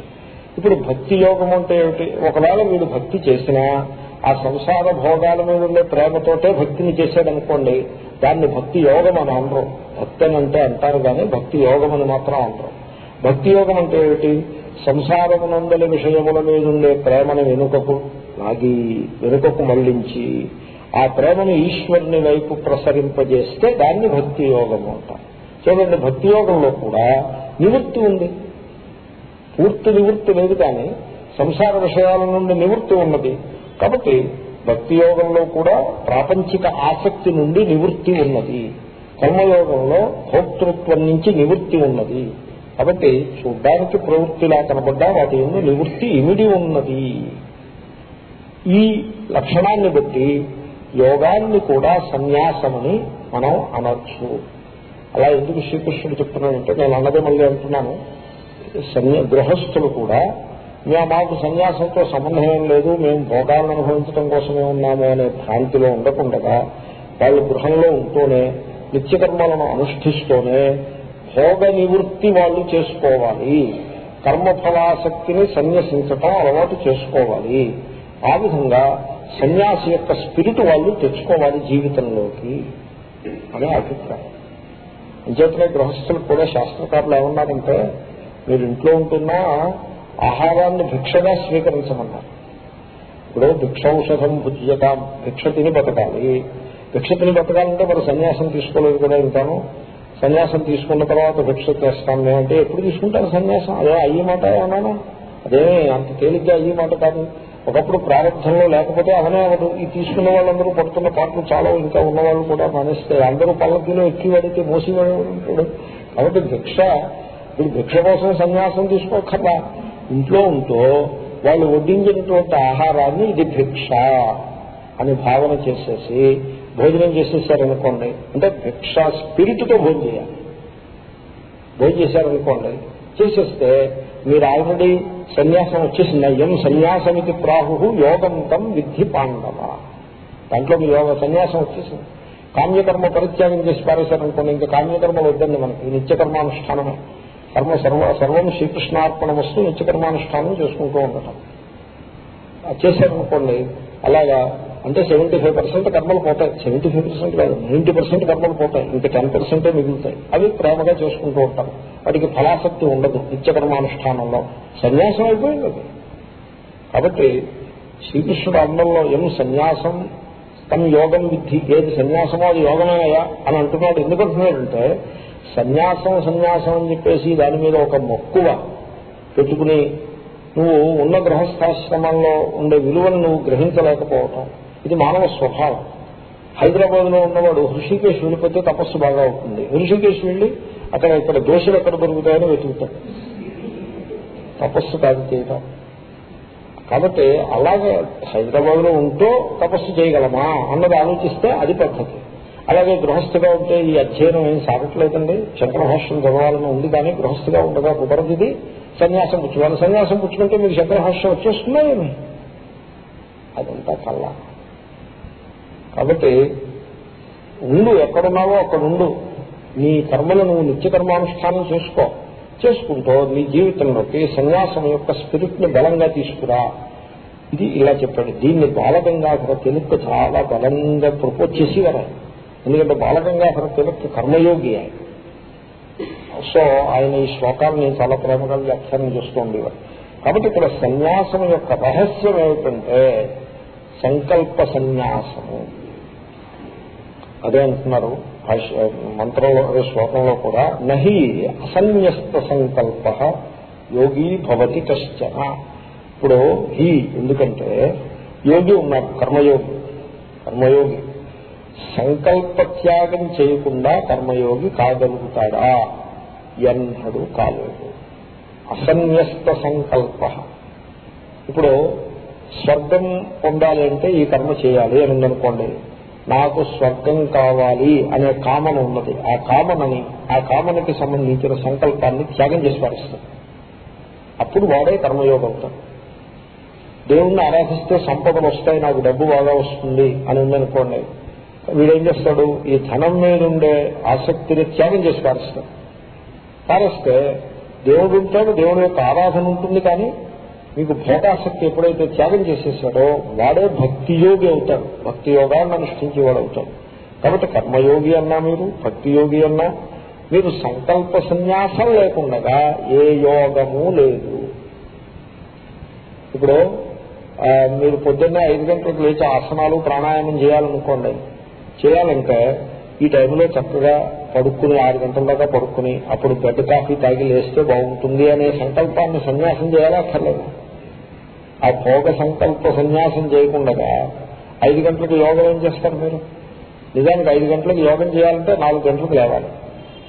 ఇప్పుడు భక్తి యోగం అంటే ఏమిటి? ఒకవేళ వీడు భక్తి చేసినా ఆ సంసార భోగాల మీద ఉండే ప్రేమతోటే భక్తిని చేశాడనుకోండి దాన్ని భక్తి యోగం అని అనరు. భక్తి అని అంటే అంటారు కానీ భక్తి యోగం అని మాత్రం అనరు. భక్తి యోగం అంటే ఏమిటి? సంసారమునందలి విషయముల మీద ఉండే ప్రేమను వెనుకకు లాగి వెనుకకు మళ్ళించి ఆ ప్రేమను ఈశ్వరుని వైపు ప్రసరింపజేస్తే దాన్ని భక్తి యోగము అంటారు. చూడండి భక్తి యోగంలో కూడా నివృత్తి ఉంది. పూర్తి నివృత్తి లేదు కానీ సంసార విషయాల నుండి నివృత్తి ఉన్నది. కాబట్టి భక్తి యోగంలో కూడా ప్రాపంచిక ఆసక్తి నుండి నివృత్తి ఉన్నది. కర్మయోగంలో భోక్తృత్వం నుంచి నివృత్తి ఉన్నది. కాబట్టి చూడ్డానికి ప్రవృత్తిలా కనబడ్డా వాటి నివృత్తి ఇమిడి ఉన్నది. ఈ లక్షణాన్ని బట్టి యోగాన్ని కూడా సన్యాసమని మనం అనొచ్చు. అలా ఎందుకు శ్రీకృష్ణుడు చెప్తున్నాడంటే నేను అన్నదే మళ్ళీ అంటున్నాను. గృహస్థులు కూడా మేము మాకు సన్యాసంతో సంబంధం ఏం లేదు మేము భోగాలను అనుభవించడం కోసమే ఉన్నాము అనే భ్రాంతిలో ఉండకుండా వాళ్ళు గృహంలో ఉంటూనే నిత్యకర్మలను అనుష్ఠిస్తూనే భోగ నివృత్తి వాళ్ళు చేసుకోవాలి. కర్మఫలాసక్తిని సన్యసించటం అలవాటు చేసుకోవాలి. ఆ విధంగా సన్యాసి యొక్క స్పిరిట్ వాళ్ళు తెచ్చుకోవాలి జీవితంలోకి అనే అభిప్రాయం. అంచేతనే గృహస్థులు కూడా శాస్త్రకారులు ఏమన్నారంటే మీరు ఇంట్లో ఉంటున్నా ఆహారాన్ని భిక్షగా స్వీకరించమన్నారు. ఇప్పుడు భిక్షౌషధం భుజ్యత భిక్ష తిని బతకాలి. భిక్ష తిని బతకాలంటే మరి సన్యాసం తీసుకోలేదు కూడా ఇంకాను. సన్యాసం తీసుకున్న తర్వాత భిక్ష చేస్తాం అంటే ఎప్పుడు తీసుకుంటారు సన్యాసం? అదే అయ్యే మాట ఏమన్నాను? అదే అంత తేలిగ్గా అయ్యే మాట కాదు. ఒకప్పుడు ప్రారంభంలో లేకపోతే అవనే అవదు ఈ తీసుకున్న వాళ్ళందరూ పడుతున్న పాటలు చాలా ఇంకా ఉన్నవాళ్ళు కూడా మానేస్తే అందరూ పల్లకీలో ఎక్కి పడితే మోసేవాడు కాబట్టి భిక్ష ఇప్పుడు భిక్ష కోసం సన్యాసం తీసుకోకర్లా ఇంట్లో ఉంటూ వాళ్ళు వడ్డించినటువంటి ఆహారాన్ని ఇది భిక్ష అని భావన చేసేసి భోజనం చేసేసారనుకోండి. అంటే భిక్ష స్పిరిట్తో భోజనం చేయాలి. భోజనం చేశారనుకోండి. చేసేస్తే మీరు ఆల్రెడీ సన్యాసం వచ్చేసింది. అయ్యం సన్యాసమితి ప్రాహు యోగంతం విద్ధి పాండవ. దాంట్లో మీ యోగ సన్యాసం వచ్చేసింది. కామ్యకర్మ పరిత్యాగం చేసి పారేశారనుకోండి ఇంకా కామ్యకర్మ వద్దండి మనకి. నిత్యకర్మానుష్ఠానమే. కర్మ సర్వ సర్వం శ్రీకృష్ణార్పణ వస్తూ నిత్యకర్మానుష్ఠానం చేసుకుంటూ ఉండటం. చేశారనుకోండి అలాగా అంటే సెవెంటీ ఫైవ్ పర్సెంట్ కర్మలు పోతాయి. సెవెంటీ ఫైవ్ పర్సెంట్ కాదు నైన్టీ పర్సెంట్ కర్మలు పోతాయి. ఇంకా టెన్ పర్సెంటే మిగులుతాయి. అవి ప్రేమగా చేసుకుంటూ ఉంటారు. వాటికి ఫలాసక్తి ఉండదు నిత్యకర్మానుష్ఠానంలో సన్యాసం అయిపోయింది అది. కాబట్టి శ్రీకృష్ణుడు అందంలో ఎం సన్యాసం? తమ యోగం విద్ధి. ఏది సన్యాసమో అది యోగమేనయా అని అంటున్నాడు. ఎందుకు అంటున్నాడంటే సన్యాసం సన్యాసం అని చెప్పేసి దాని మీద ఒక మక్కువ పెట్టుకుని నువ్వు ఉన్న గృహస్థాశ్రమంలో ఉండే విలువను నువ్వు గ్రహించలేకపోవటం. ఇది మానవ స్వభావం. హైదరాబాద్లో ఉన్నవాడు హృషికేశ్ వెళ్ళిపోతే తపస్సు బాగా అవుతుంది. హృషికేశ్ వెళ్ళి అక్కడ ఇక్కడ దోషులు ఎక్కడ దొరుకుతాయని వెతుకుతాడు. తపస్సు కాదు చేయటం. కాబట్టి అలాగే హైదరాబాద్లో ఉంటూ తపస్సు చేయగలమా అన్నది ఆలోచిస్తే అది పద్ధతి. అలాగే గృహస్థిగా ఉంటే ఈ అధ్యయనం ఏం సాగట్లేదండి. శంకర భాష్యం చదవాలని ఉంది కానీ గృహస్థిగా ఉండగా కుదరదు ఇది. సన్యాసం పుచ్చుకోవాలి. సన్యాసం పుచ్చుకుంటే మీకు శంకర భాష్యం వచ్చేస్తుందా ఏమి? అదంతా కల్లా. కాబట్టి ఉండు ఎక్కడున్నావో అక్కడుండు నీ కర్మలు నువ్వు నిత్య కర్మానుష్ఠానం చేసుకో. చేసుకుంటూ నీ జీవితంలోకి సన్యాసం యొక్క స్పిరిట్ని బలంగా తీసుకురా. ఇది ఇలా చెప్పాడు. దీన్ని బాలగంగాధర తెలుగు చాలా బలంగా ప్రపోజ్ చేసేవారు ఎందుకంటే బాలగంగాధర తెలుగు కర్మయోగి ఆయన. సో ఆయన ఈ శ్లోకాలని చాలా ప్రేమగా వ్యాఖ్యానం చేస్తూ ఉండేవారు. కాబట్టి ఇక్కడ సన్యాసం యొక్క రహస్యం ఏమిటంటే సంకల్ప సన్యాసము. అదే అంటున్నారు. మంత్రంలో అదే శ్లోకంలో కూడా నహి అసన్యస్త సంకల్ప యోగి భవతి కశ్చన. ఇప్పుడు హీ ఎందుకంటే యోగి ఉన్నారు కర్మయోగి కర్మయోగి. సంకల్ప త్యాగం చేయకుండా కర్మయోగి కాగలుగుతాడా? ఎన్నడు కాలేదు. అసన్యస్త సంకల్ప. ఇప్పుడు స్వర్గం పొందాలి అంటే ఈ కర్మ చేయాలి అని ఉందనుకోండి నాకు స్వర్గం కావాలి అనే కామన ఉన్నది. ఆ కామనని ఆ కామనకి సంబంధించిన సంకల్పాన్ని త్యాగం చేసి పారేస్తాడు అప్పుడు వాడే కర్మయోగం అవుతాడు దేవుణ్ణి ఆరాధిస్తే సంపదలు వస్తాయి నాకు డబ్బు బాగా వస్తుంది అని ఉందనుకోండి వీడేం చేస్తాడు? ఈ ధనం మీద ఉండే ఆసక్తిని త్యాగం చేసి పారేస్తాడు పారేస్తే దేవుడు ఉంటాడు దేవుడి యొక్క ఆరాధన ఉంటుంది కానీ మీకు భోగాసక్తి ఎప్పుడైతే త్యాగం చేసేసాడో వాడే భక్తి యోగి అవుతాడు భక్తి యోగాన్ని అనుష్ఠించేవాడు అవుతాడు. కాబట్టి కర్మయోగి అన్నా మీరు భక్తి యోగి అన్నా. మీరు సంకల్ప సన్యాసం లేకుండా ఏ యోగము లేదు. ఇప్పుడు ఆ, మీరు పొద్దున్నే ఐదు గంటలకు లేచి ఆసనాలు ప్రాణాయామం చేయాలనుకోండి. చేయాలంటే ఈ టైంలో చక్కగా పడుక్కుని ఆరు గంటల దాకా పడుక్కుని అప్పుడు బెడ్ కాఫీ తాగి లేస్తే బాగుంటుంది అనే సంకల్పాన్ని సన్యాసం చేయాలా అక్కర్లేదు ఆ భోగ సంకల్ప సన్యాసం చేయకుండా ఐదు గంటలకు యోగం ఏం చేస్తారు మీరు? నిజానికి ఐదు గంటలకు యోగం చేయాలంటే నాలుగు గంటలకు లేవాలి.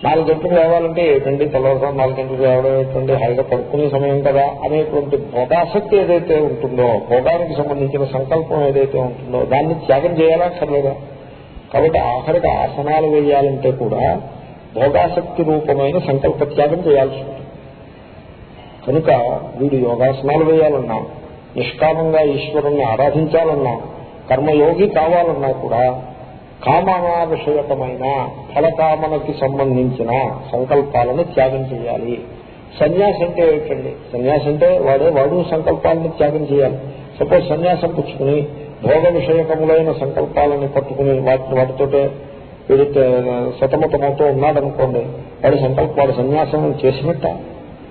నాలుగు గంటలకు లేవాలంటే ఏంటండి తెల్లవారుజాము నాలుగు గంటలకు లేవడం ఏంటండి? హాయిగా పడుకునే సమయం కదా అనేటువంటి భోగాసక్తి ఏదైతే ఉంటుందో భోగానికి సంబంధించిన సంకల్పం ఏదైతే ఉంటుందో దాన్ని త్యాగం చేయాలక్కర్లేదా కాబట్టి ఆఖరికి ఆసనాలు వేయాలంటే కూడా భోగాసక్తి రూపమైన సంకల్ప త్యాగం చేయాల్సి ఉంటుంది. కనుక వీడు యోగాసనాలు వేయాలన్నాను నిష్కామంగా ఈశ్వరుణ్ణి ఆరాధించాలన్నా కర్మయోగి కావాలన్నా కూడా కామనా విషయకమైన ఫలకామనకి సంబంధించిన సంకల్పాలను త్యాగం చేయాలి. సన్యాసి అంటే ఏమిటండి? సన్యాసి అంటే వాడే వాడు సంకల్పాలను త్యాగం చేయాలి. సపోజ్ సన్యాసం పుచ్చుకుని భోగ విషయకములైన సంకల్పాలను పట్టుకుని వాటి వాటితోటే వీడితే సతమతమవుతూ ఉన్నాడనుకోండి వాడి సంకల్ప వాడి సన్యాసం చేసినట్ట?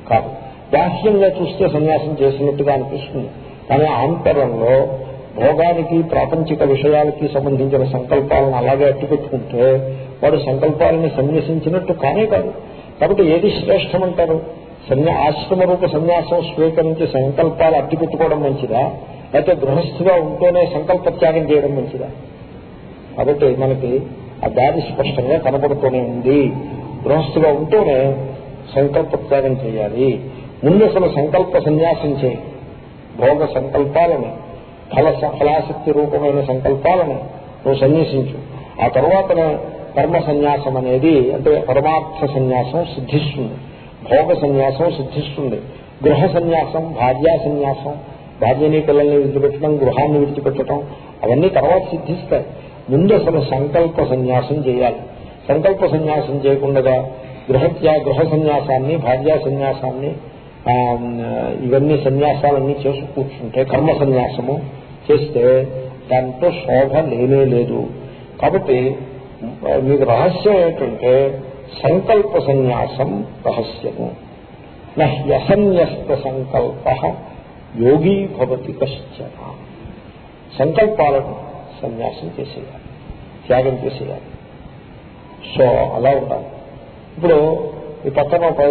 కాదు. బాహ్యంగా చూస్తే సన్యాసం చేసినట్టుగా అనిపిస్తుంది. కానీ ఆంతరంలో భోగానికి ప్రాపంచిక విషయాలకి సంబంధించిన సంకల్పాలను అలాగే అట్టుపెట్టుకుంటే వాడు సంకల్పాలను సన్యసించినట్టు కానే కాదు. కాబట్టి ఏది శ్రేష్టమంటారు? సన్యా ఆశ్రమ రూప సన్యాసం స్వీకరించి సంకల్పాలు అట్టిపెట్టుకోవడం మంచిదా? లేకపోతే గృహస్థిగా ఉంటూనే సంకల్ప త్యాగం చేయడం మంచిదా? కాబట్టి మనకి ఆ దారి స్పష్టంగా కనబడుతూనే ఉంది. గృహస్థుగా ఉంటూనే సంకల్ప త్యాగం చేయాలి. ముందు అసలు సంకల్ప సన్యాసం చేయాలి. భోగ సంకల్పాలని ఫల ఫలాసక్తి రూపమైన సంకల్పాలని నువ్వు సన్యాసించు ఆ తర్వాతనే కర్మ సన్యాసం అనేది అంటే పరమార్థ సన్యాసం సిద్ధిస్తుంది. భోగ సన్యాసం సిద్ధిస్తుంది. గృహ సన్యాసం భార్యా సన్యాసం భార్యని పిల్లల్ని విడిచిపెట్టడం గృహాన్ని విడిచిపెట్టడం అవన్నీ తర్వాత సిద్ధిస్తాయి. ముందు అసలు సంకల్ప సన్యాసం చేయాలి. సంకల్ప సన్యాసం చేయకుండా గృహత్యా గృహ సన్యాసాన్ని భార్యా సన్యాసాన్ని ఇవన్నీ సన్యాసాలన్నీ చేసి కూర్చుంటే కర్మ సన్యాసము చేస్తే దాంతో శోభ లేనే లేదు. కాబట్టి మీకు రహస్యం ఏంటంటే సంకల్ప సన్యాసం రహస్యము. నహ్యసన్యస్త సంకల్ప యోగి భవతి కశ్చన. సంకల్పాలను సన్యాసం చేసేయాలి త్యాగం చేసేయాలి. సో అలా ఉండాలి. ఇప్పుడు ఈ పక్కన ఒక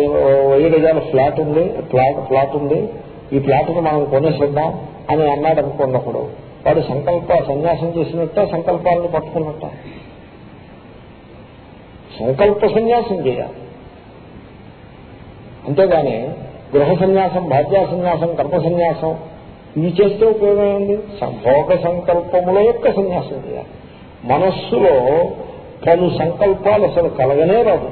వెయ్యి గజాల ఫ్లాట్ ఉంది ఫ్లాట్ ఫ్లాట్ ఉంది. ఈ ఫ్లాట్ను మనం కొనేసిద్దాం అని అన్నాడు అనుకున్నప్పుడు వాడు సంకల్ప సన్యాసం చేసినట్టే సంకల్పాలను పట్టుకున్నట్ట. సంకల్ప సన్యాసం చేయాలి. అంతేగాని గృహ సన్యాసం భార్యా సన్యాసం కర్మ సన్యాసం ఇది చేస్తే ఉపయోగమైంది భోగ సంకల్పముల యొక్క సన్యాసం చేయాలి. మనస్సులో పలు సంకల్పాలు అసలు కలగనే రాదు.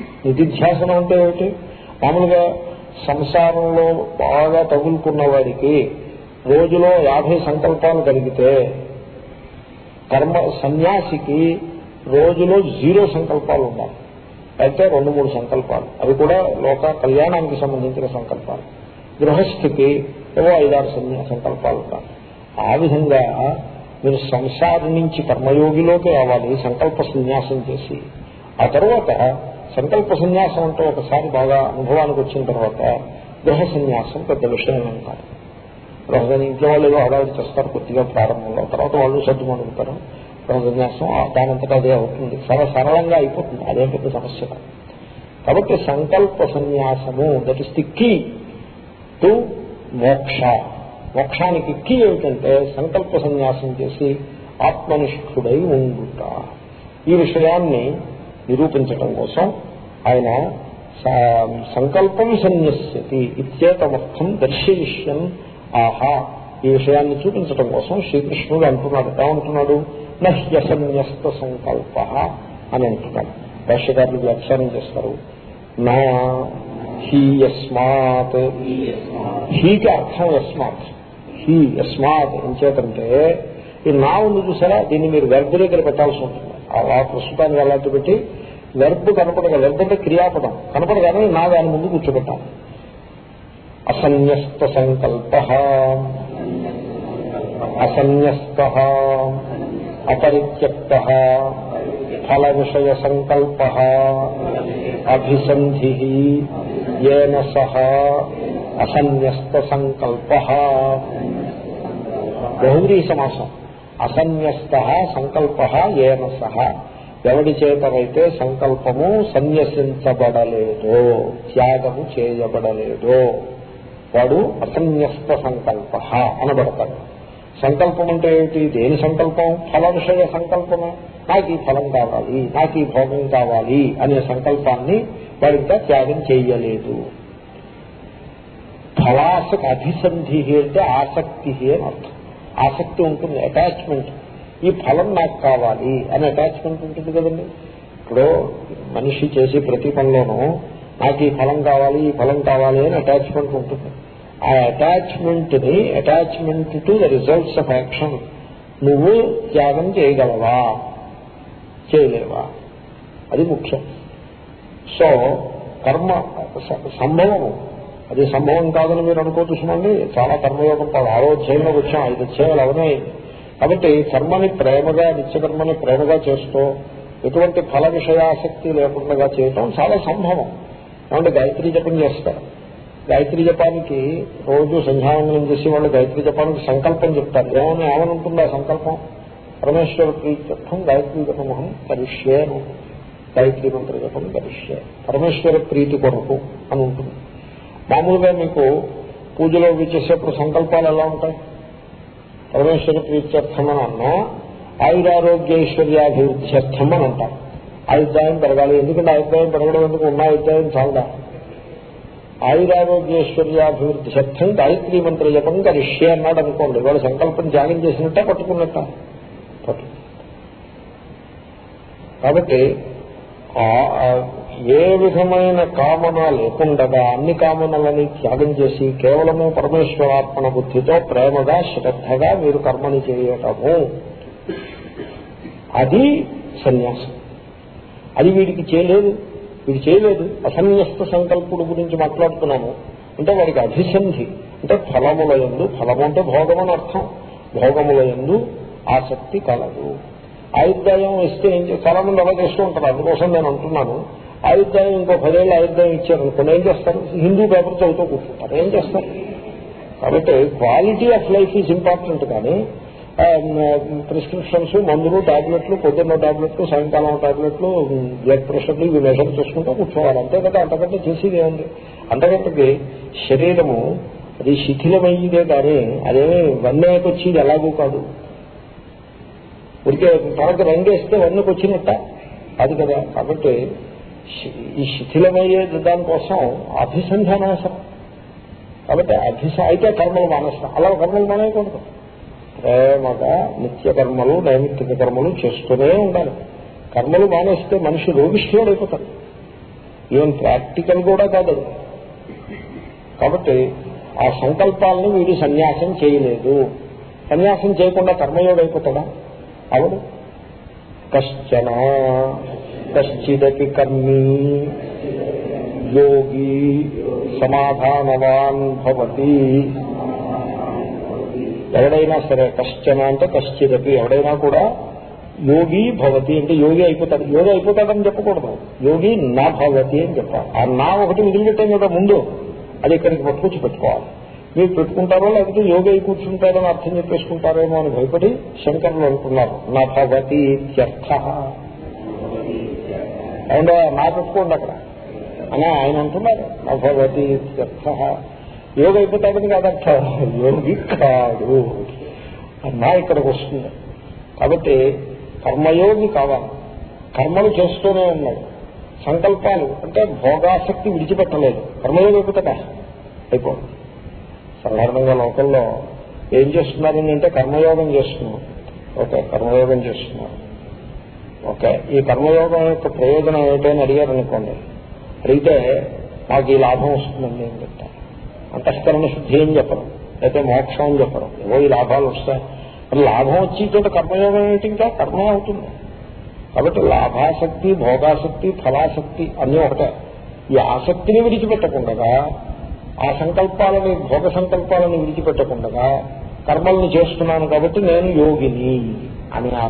నిధిధ్యాసనం అంటే ఏమిటి? మామూలుగా సంసారంలో బాగా తగులుకున్న వాడికి రోజులో యాభై సంకల్పాలు కలిగితే కర్మ సన్యాసికి రోజులో జీరో సంకల్పాలు ఉండాలి. అయితే రెండు మూడు సంకల్పాలు. అవి కూడా లోక కళ్యాణానికి సంబంధించిన సంకల్పాలు. గృహస్థికి ఏవో ఐదారు సన్యా సంకల్పాలు ఉండాలి ఆ విధంగా మీరు సంసారం నుంచి కర్మయోగిలోకి రావాలి సంకల్ప సన్యాసం చేసి. ఆ తర్వాత సంకల్ప సన్యాసం అంటే ఒకసారి బాగా అనుభవానికి వచ్చిన తర్వాత గృహ సన్యాసం పెద్ద విషయం అంటారు. గృహ ఇంట్లో వాళ్ళు ఏదో హడావిడి చేస్తారు కొద్దిగా ప్రారంభంలో. తర్వాత వాళ్ళు సర్దుమణుగుతారు గృహ సన్యాసం దానంతటా అదే అవుతుంది. చాలా సరళంగా అయిపోతుంది. అదే పెద్ద సమస్య కాబట్టి సంకల్ప సన్యాసము that is the key to moksha. మోక్షానికి కీ ఏమిటంటే సంకల్ప సన్యాసం చేసి ఆత్మనిష్ఠుడై ఉండుట. ఈ విషయాన్ని నిరూపించటం కోసం ఆయన స- సంకల్పం సన్యస్యతి ఇత్యేతమర్థం దర్శయిష్యన్ ఆహా. ఈ విషయాన్ని చూపించటం కోసం శ్రీకృష్ణుడు అంటున్నాడు. ఏమంటున్నాడు నహ్యసన్యస్త సంకల్ప అని అంటున్నాడు. భాష్యకారులు వ్యాఖ్యానం చేస్తారు. నా హీ యస్మాత్. హీకి అర్థం యస్మాత్. హీ యస్మాత్ ఎంచేతంటే ఈ నా ఉంది చూసారా? దీన్ని మీరు వెర్బ్ దగ్గర పెట్టాల్సి ఉంటుంది. అలా ప్రస్తుతానికి అలాంటి పెట్టి వెర్బ్ కనపడగా వెర్బ్ అంటే క్రియాపదం కనపడగానే నా దాని ముందు కూర్చోబెట్టాలి. అసన్యస్త సంకల్ప. అసన్యస్త. అపరిత్యక్త. ఫల విషయ సంకల్ప. అభిసంధి. ఏన సహ. అసన్యస్త సంకల్ప. బహువ్రీ సమాసం అసన్యస్త సంకల్ప ఏన సహ. ఎవడి చేతనైతే సంకల్పము సన్యసించబడలేదో త్యాగము చేయబడలేదో వాడు అసన్యస్త సంకల్ప అనబడతాడు. సంకల్పం అంటే ఏమిటి? దేని సంకల్పం? ఫల విషయ సంకల్పమే? నాకు ఈ ఫలం కావాలి నాకు ఈ భోగం కావాలి అనే సంకల్పాన్ని వాడు త్యాగం చేయలేదు. ఫలాసక్ అధిసంధి అంటే ఆసక్తి అని అర్థం. ఆసక్తి ఉంటుంది అటాచ్మెంట్ ఈ ఫలం నాకు కావాలి అని అటాచ్మెంట్ ఉంటుంది కదండి. ఇప్పుడు మనిషి చేసే ప్రతి పనిలోనూ నాకు ఈ ఫలం కావాలి ఈ ఫలం కావాలి అని అటాచ్మెంట్ ఉంటుంది. ఆ అటాచ్మెంట్ని attachment to the results of action నువ్వు త్యాగం చేయగలవా? చేయలేవా? అది ముఖ్యం. సో కర్మ స- సంభవము. అది సంభవం కాదని మీరు అనుకోవచ్చు చూడండి చాలా కర్మయోగం కాదు. ఆ రోజు చేయడానికి వచ్చాం. ఐదు చేయాలి అవనే. కాబట్టి కర్మని ప్రేమగా నిత్యకర్మని ప్రేమగా చేస్తూ ఎటువంటి ఫల విషయాసక్తి లేకుండా చేయటం చాలా సంభవం. కాబట్టి గాయత్రి జపం చేస్తారు. గాయత్రి జపానికి రోజు సంధ్యావందనం చేసి వాళ్ళు గాయత్రి జపానికి సంకల్పం చెప్తారు. ఏమని ఏమని ఆ సంకల్పం? పరమేశ్వర ప్రీత్యర్థం గాయత్రి జపమహం కరిష్యే గాయత్రీ గాయత్రి మంత్ర జపం కరిష్యే. పరమేశ్వర ప్రీతి కొరకు అని ఉంటుంది మామూలుగా మీకు పూజలో ఇవి చేసేప్పుడు సంకల్పాలు ఎలా ఉంటాయి? పరమేశ్వర ప్రీత్యర్థమని అన్నా ఆయురారోగ్యైశ్వర్యాభివృద్ధ్యర్థం అని అంటారు ఆయుర్దాయం పెరగాలి. ఎందుకంటే ఆయుర్దాయం పెరగడం ఎందుకు? ఉన్న ఆయుర్దాయం చాలా ఆయురారోగ్యేశ్వర్యాభివృద్ధ్యర్థం గాయత్రీ మంత్ర జపం కరిష్యే అన్నాడు అనుకోండి. వాడు సంకల్పం త్యాగం చేసినట్టే పట్టుకున్నట్ట. పట్టు కాబట్టి ఆ ఏ విధమైన కామన లేకుండగా అన్ని కామనలని త్యాగం చేసి కేవలము పరమేశ్వరాత్మన బుద్ధితో ప్రేమగా శ్రద్ధగా మీరు కర్మని చేయటము. అది సన్యాసం. అది వీడికి చేయలేదు. వీడు చేయలేదు. అసన్యస్త సంకల్పుడు గురించి మాట్లాడుతున్నాము. అంటే వాడికి అభిసంధి అంటే ఫలముల ఎందు ఫలము అంటే భోగం అని అర్థం. భోగముల ఎందు ఆసక్తి కలదు. ఆయుర్దాయం ఇస్తే ఏం చే- చాలా మంది అలా చేస్తూ ఉంటారు. అందుకోసం నేను అంటున్నాను. ఆయుద్ధం ఇంకో పదేళ్ళు ఆయుర్దాయం ఇచ్చారనుకోండి ఏం చేస్తారు? హిందూ పేపర్ చదువుతూ కూర్చుంటారు. ఏం చేస్తారు? కాబట్టి quality of life is important కానీ ప్రిస్క్రిప్షన్స్ మందులు టాబ్లెట్లు పొద్దున్న టాబ్లెట్లు సాయంకాలం టాబ్లెట్లు బ్లడ్ ప్రెషర్లు ఇవి మెజర్ చేసుకుంటూ కూర్చోవాలి. అంతేకాదు అంతకంటే చేసేది ఏముంది? అంతకంటే శరీరము అది శిథిలమయ్యేదే కానీ అదేమి వన్నేకి వచ్చేది ఎలాగూ కాదు. ఉడికే తనకు రంగేస్తే వన్నుకు వచ్చినట్ట. అది కదా. కాబట్టి ఈ శిథిలమయ్యే దానికోసం అభిసంధానం అవసరం కాబట్టి అధిశ అయితే కర్మలు మానేస్తాం అలా కర్మలు మానేయకూడదు. ప్రేమగా నిత్య కర్మలు నైమిత్తిక కర్మలు చేస్తూనే ఉండాలి. కర్మలు మానేస్తే మనిషి రోగిష్ఠుడు అయిపోతాడు ఈవెన్ ప్రాక్టికల్ కూడా కాదు కాబట్టి ఆ సంకల్పాలను వీడు సన్యాసం చేయలేదు. సన్యాసం చేయకుండా కర్మయోడు అయిపోతాడా అవును. కశ్చన. కశ్చిదపి కర్మీ యోగి సమాధానవాన్ భవతి ఎవడైనా సరే కశ్చన అంటే కశ్చిదపి ఎవడైనా కూడా యోగి భవతి అంటే యోగి అయిపోతాడు. యోగి అయిపోతాడని చెప్పకూడదు. యోగి నా భవతి అని చెప్పాలి. ఆ నా ఒకటి వదిలిపెట్టాం కదా ముందు. అది ఇక్కడికి పట్టుకొచ్చి పెట్టుకోవాలి. మీరు పెట్టుకుంటారో లేకపోతే యోగి అయి కూర్చుంటారని అర్థం చెప్పేసుకుంటారేమో అని భయపడి శంకర్లు అనుకున్నారు నా భవతి ఇత్యర్థ. అండ్ నా పెట్టుకోండి అక్కడ. అని ఆయన అంటున్నారు. నా భవతి ఇత్యర్థ అయిపోతాడని కాదర్థం యోగి కాడు. అన్నా ఇక్కడికి వస్తుంది. కాబట్టి కర్మయోగి కావాలి. కర్మలు చేస్తూనే ఉన్నాడు. సంకల్పాలు అంటే భోగాసక్తి విడిచిపెట్టలేదు. కర్మయోగి అయిపోతాడా? అయిపోదు. సాధారణంగా లోకల్లో ఏం చేస్తున్నారని అంటే కర్మయోగం చేస్తున్నారు ఓకే కర్మయోగం చేస్తున్నారు ఓకే. ఈ కర్మయోగం యొక్క ప్రయోజనం ఏమిటని అడిగారు అనుకోండి అడిగితే నాకు ఈ లాభం వస్తుందండి అని చెప్తాను అంతఃకరణ శుద్ధి అని చెప్పడం అయితే మోక్షం అని చెప్పడం ఏవో ఈ లాభాలు వస్తాయి. మరి లాభం వచ్చి చోట కర్మయోగం ఏంటి ఇంకా కర్మే అవుతుంది. కాబట్టి లాభాసక్తి భోగాసక్తి ఫలాసక్తి అన్నీ ఒకటే. ఈ ఆసక్తిని విడిచిపెట్టకుండా ఆ సంకల్పాలని భోగ సంకల్పాలను విడిచిపెట్టకుండా కర్మల్ని చేస్తున్నాను కాబట్టి నేను యోగిని అని ఆ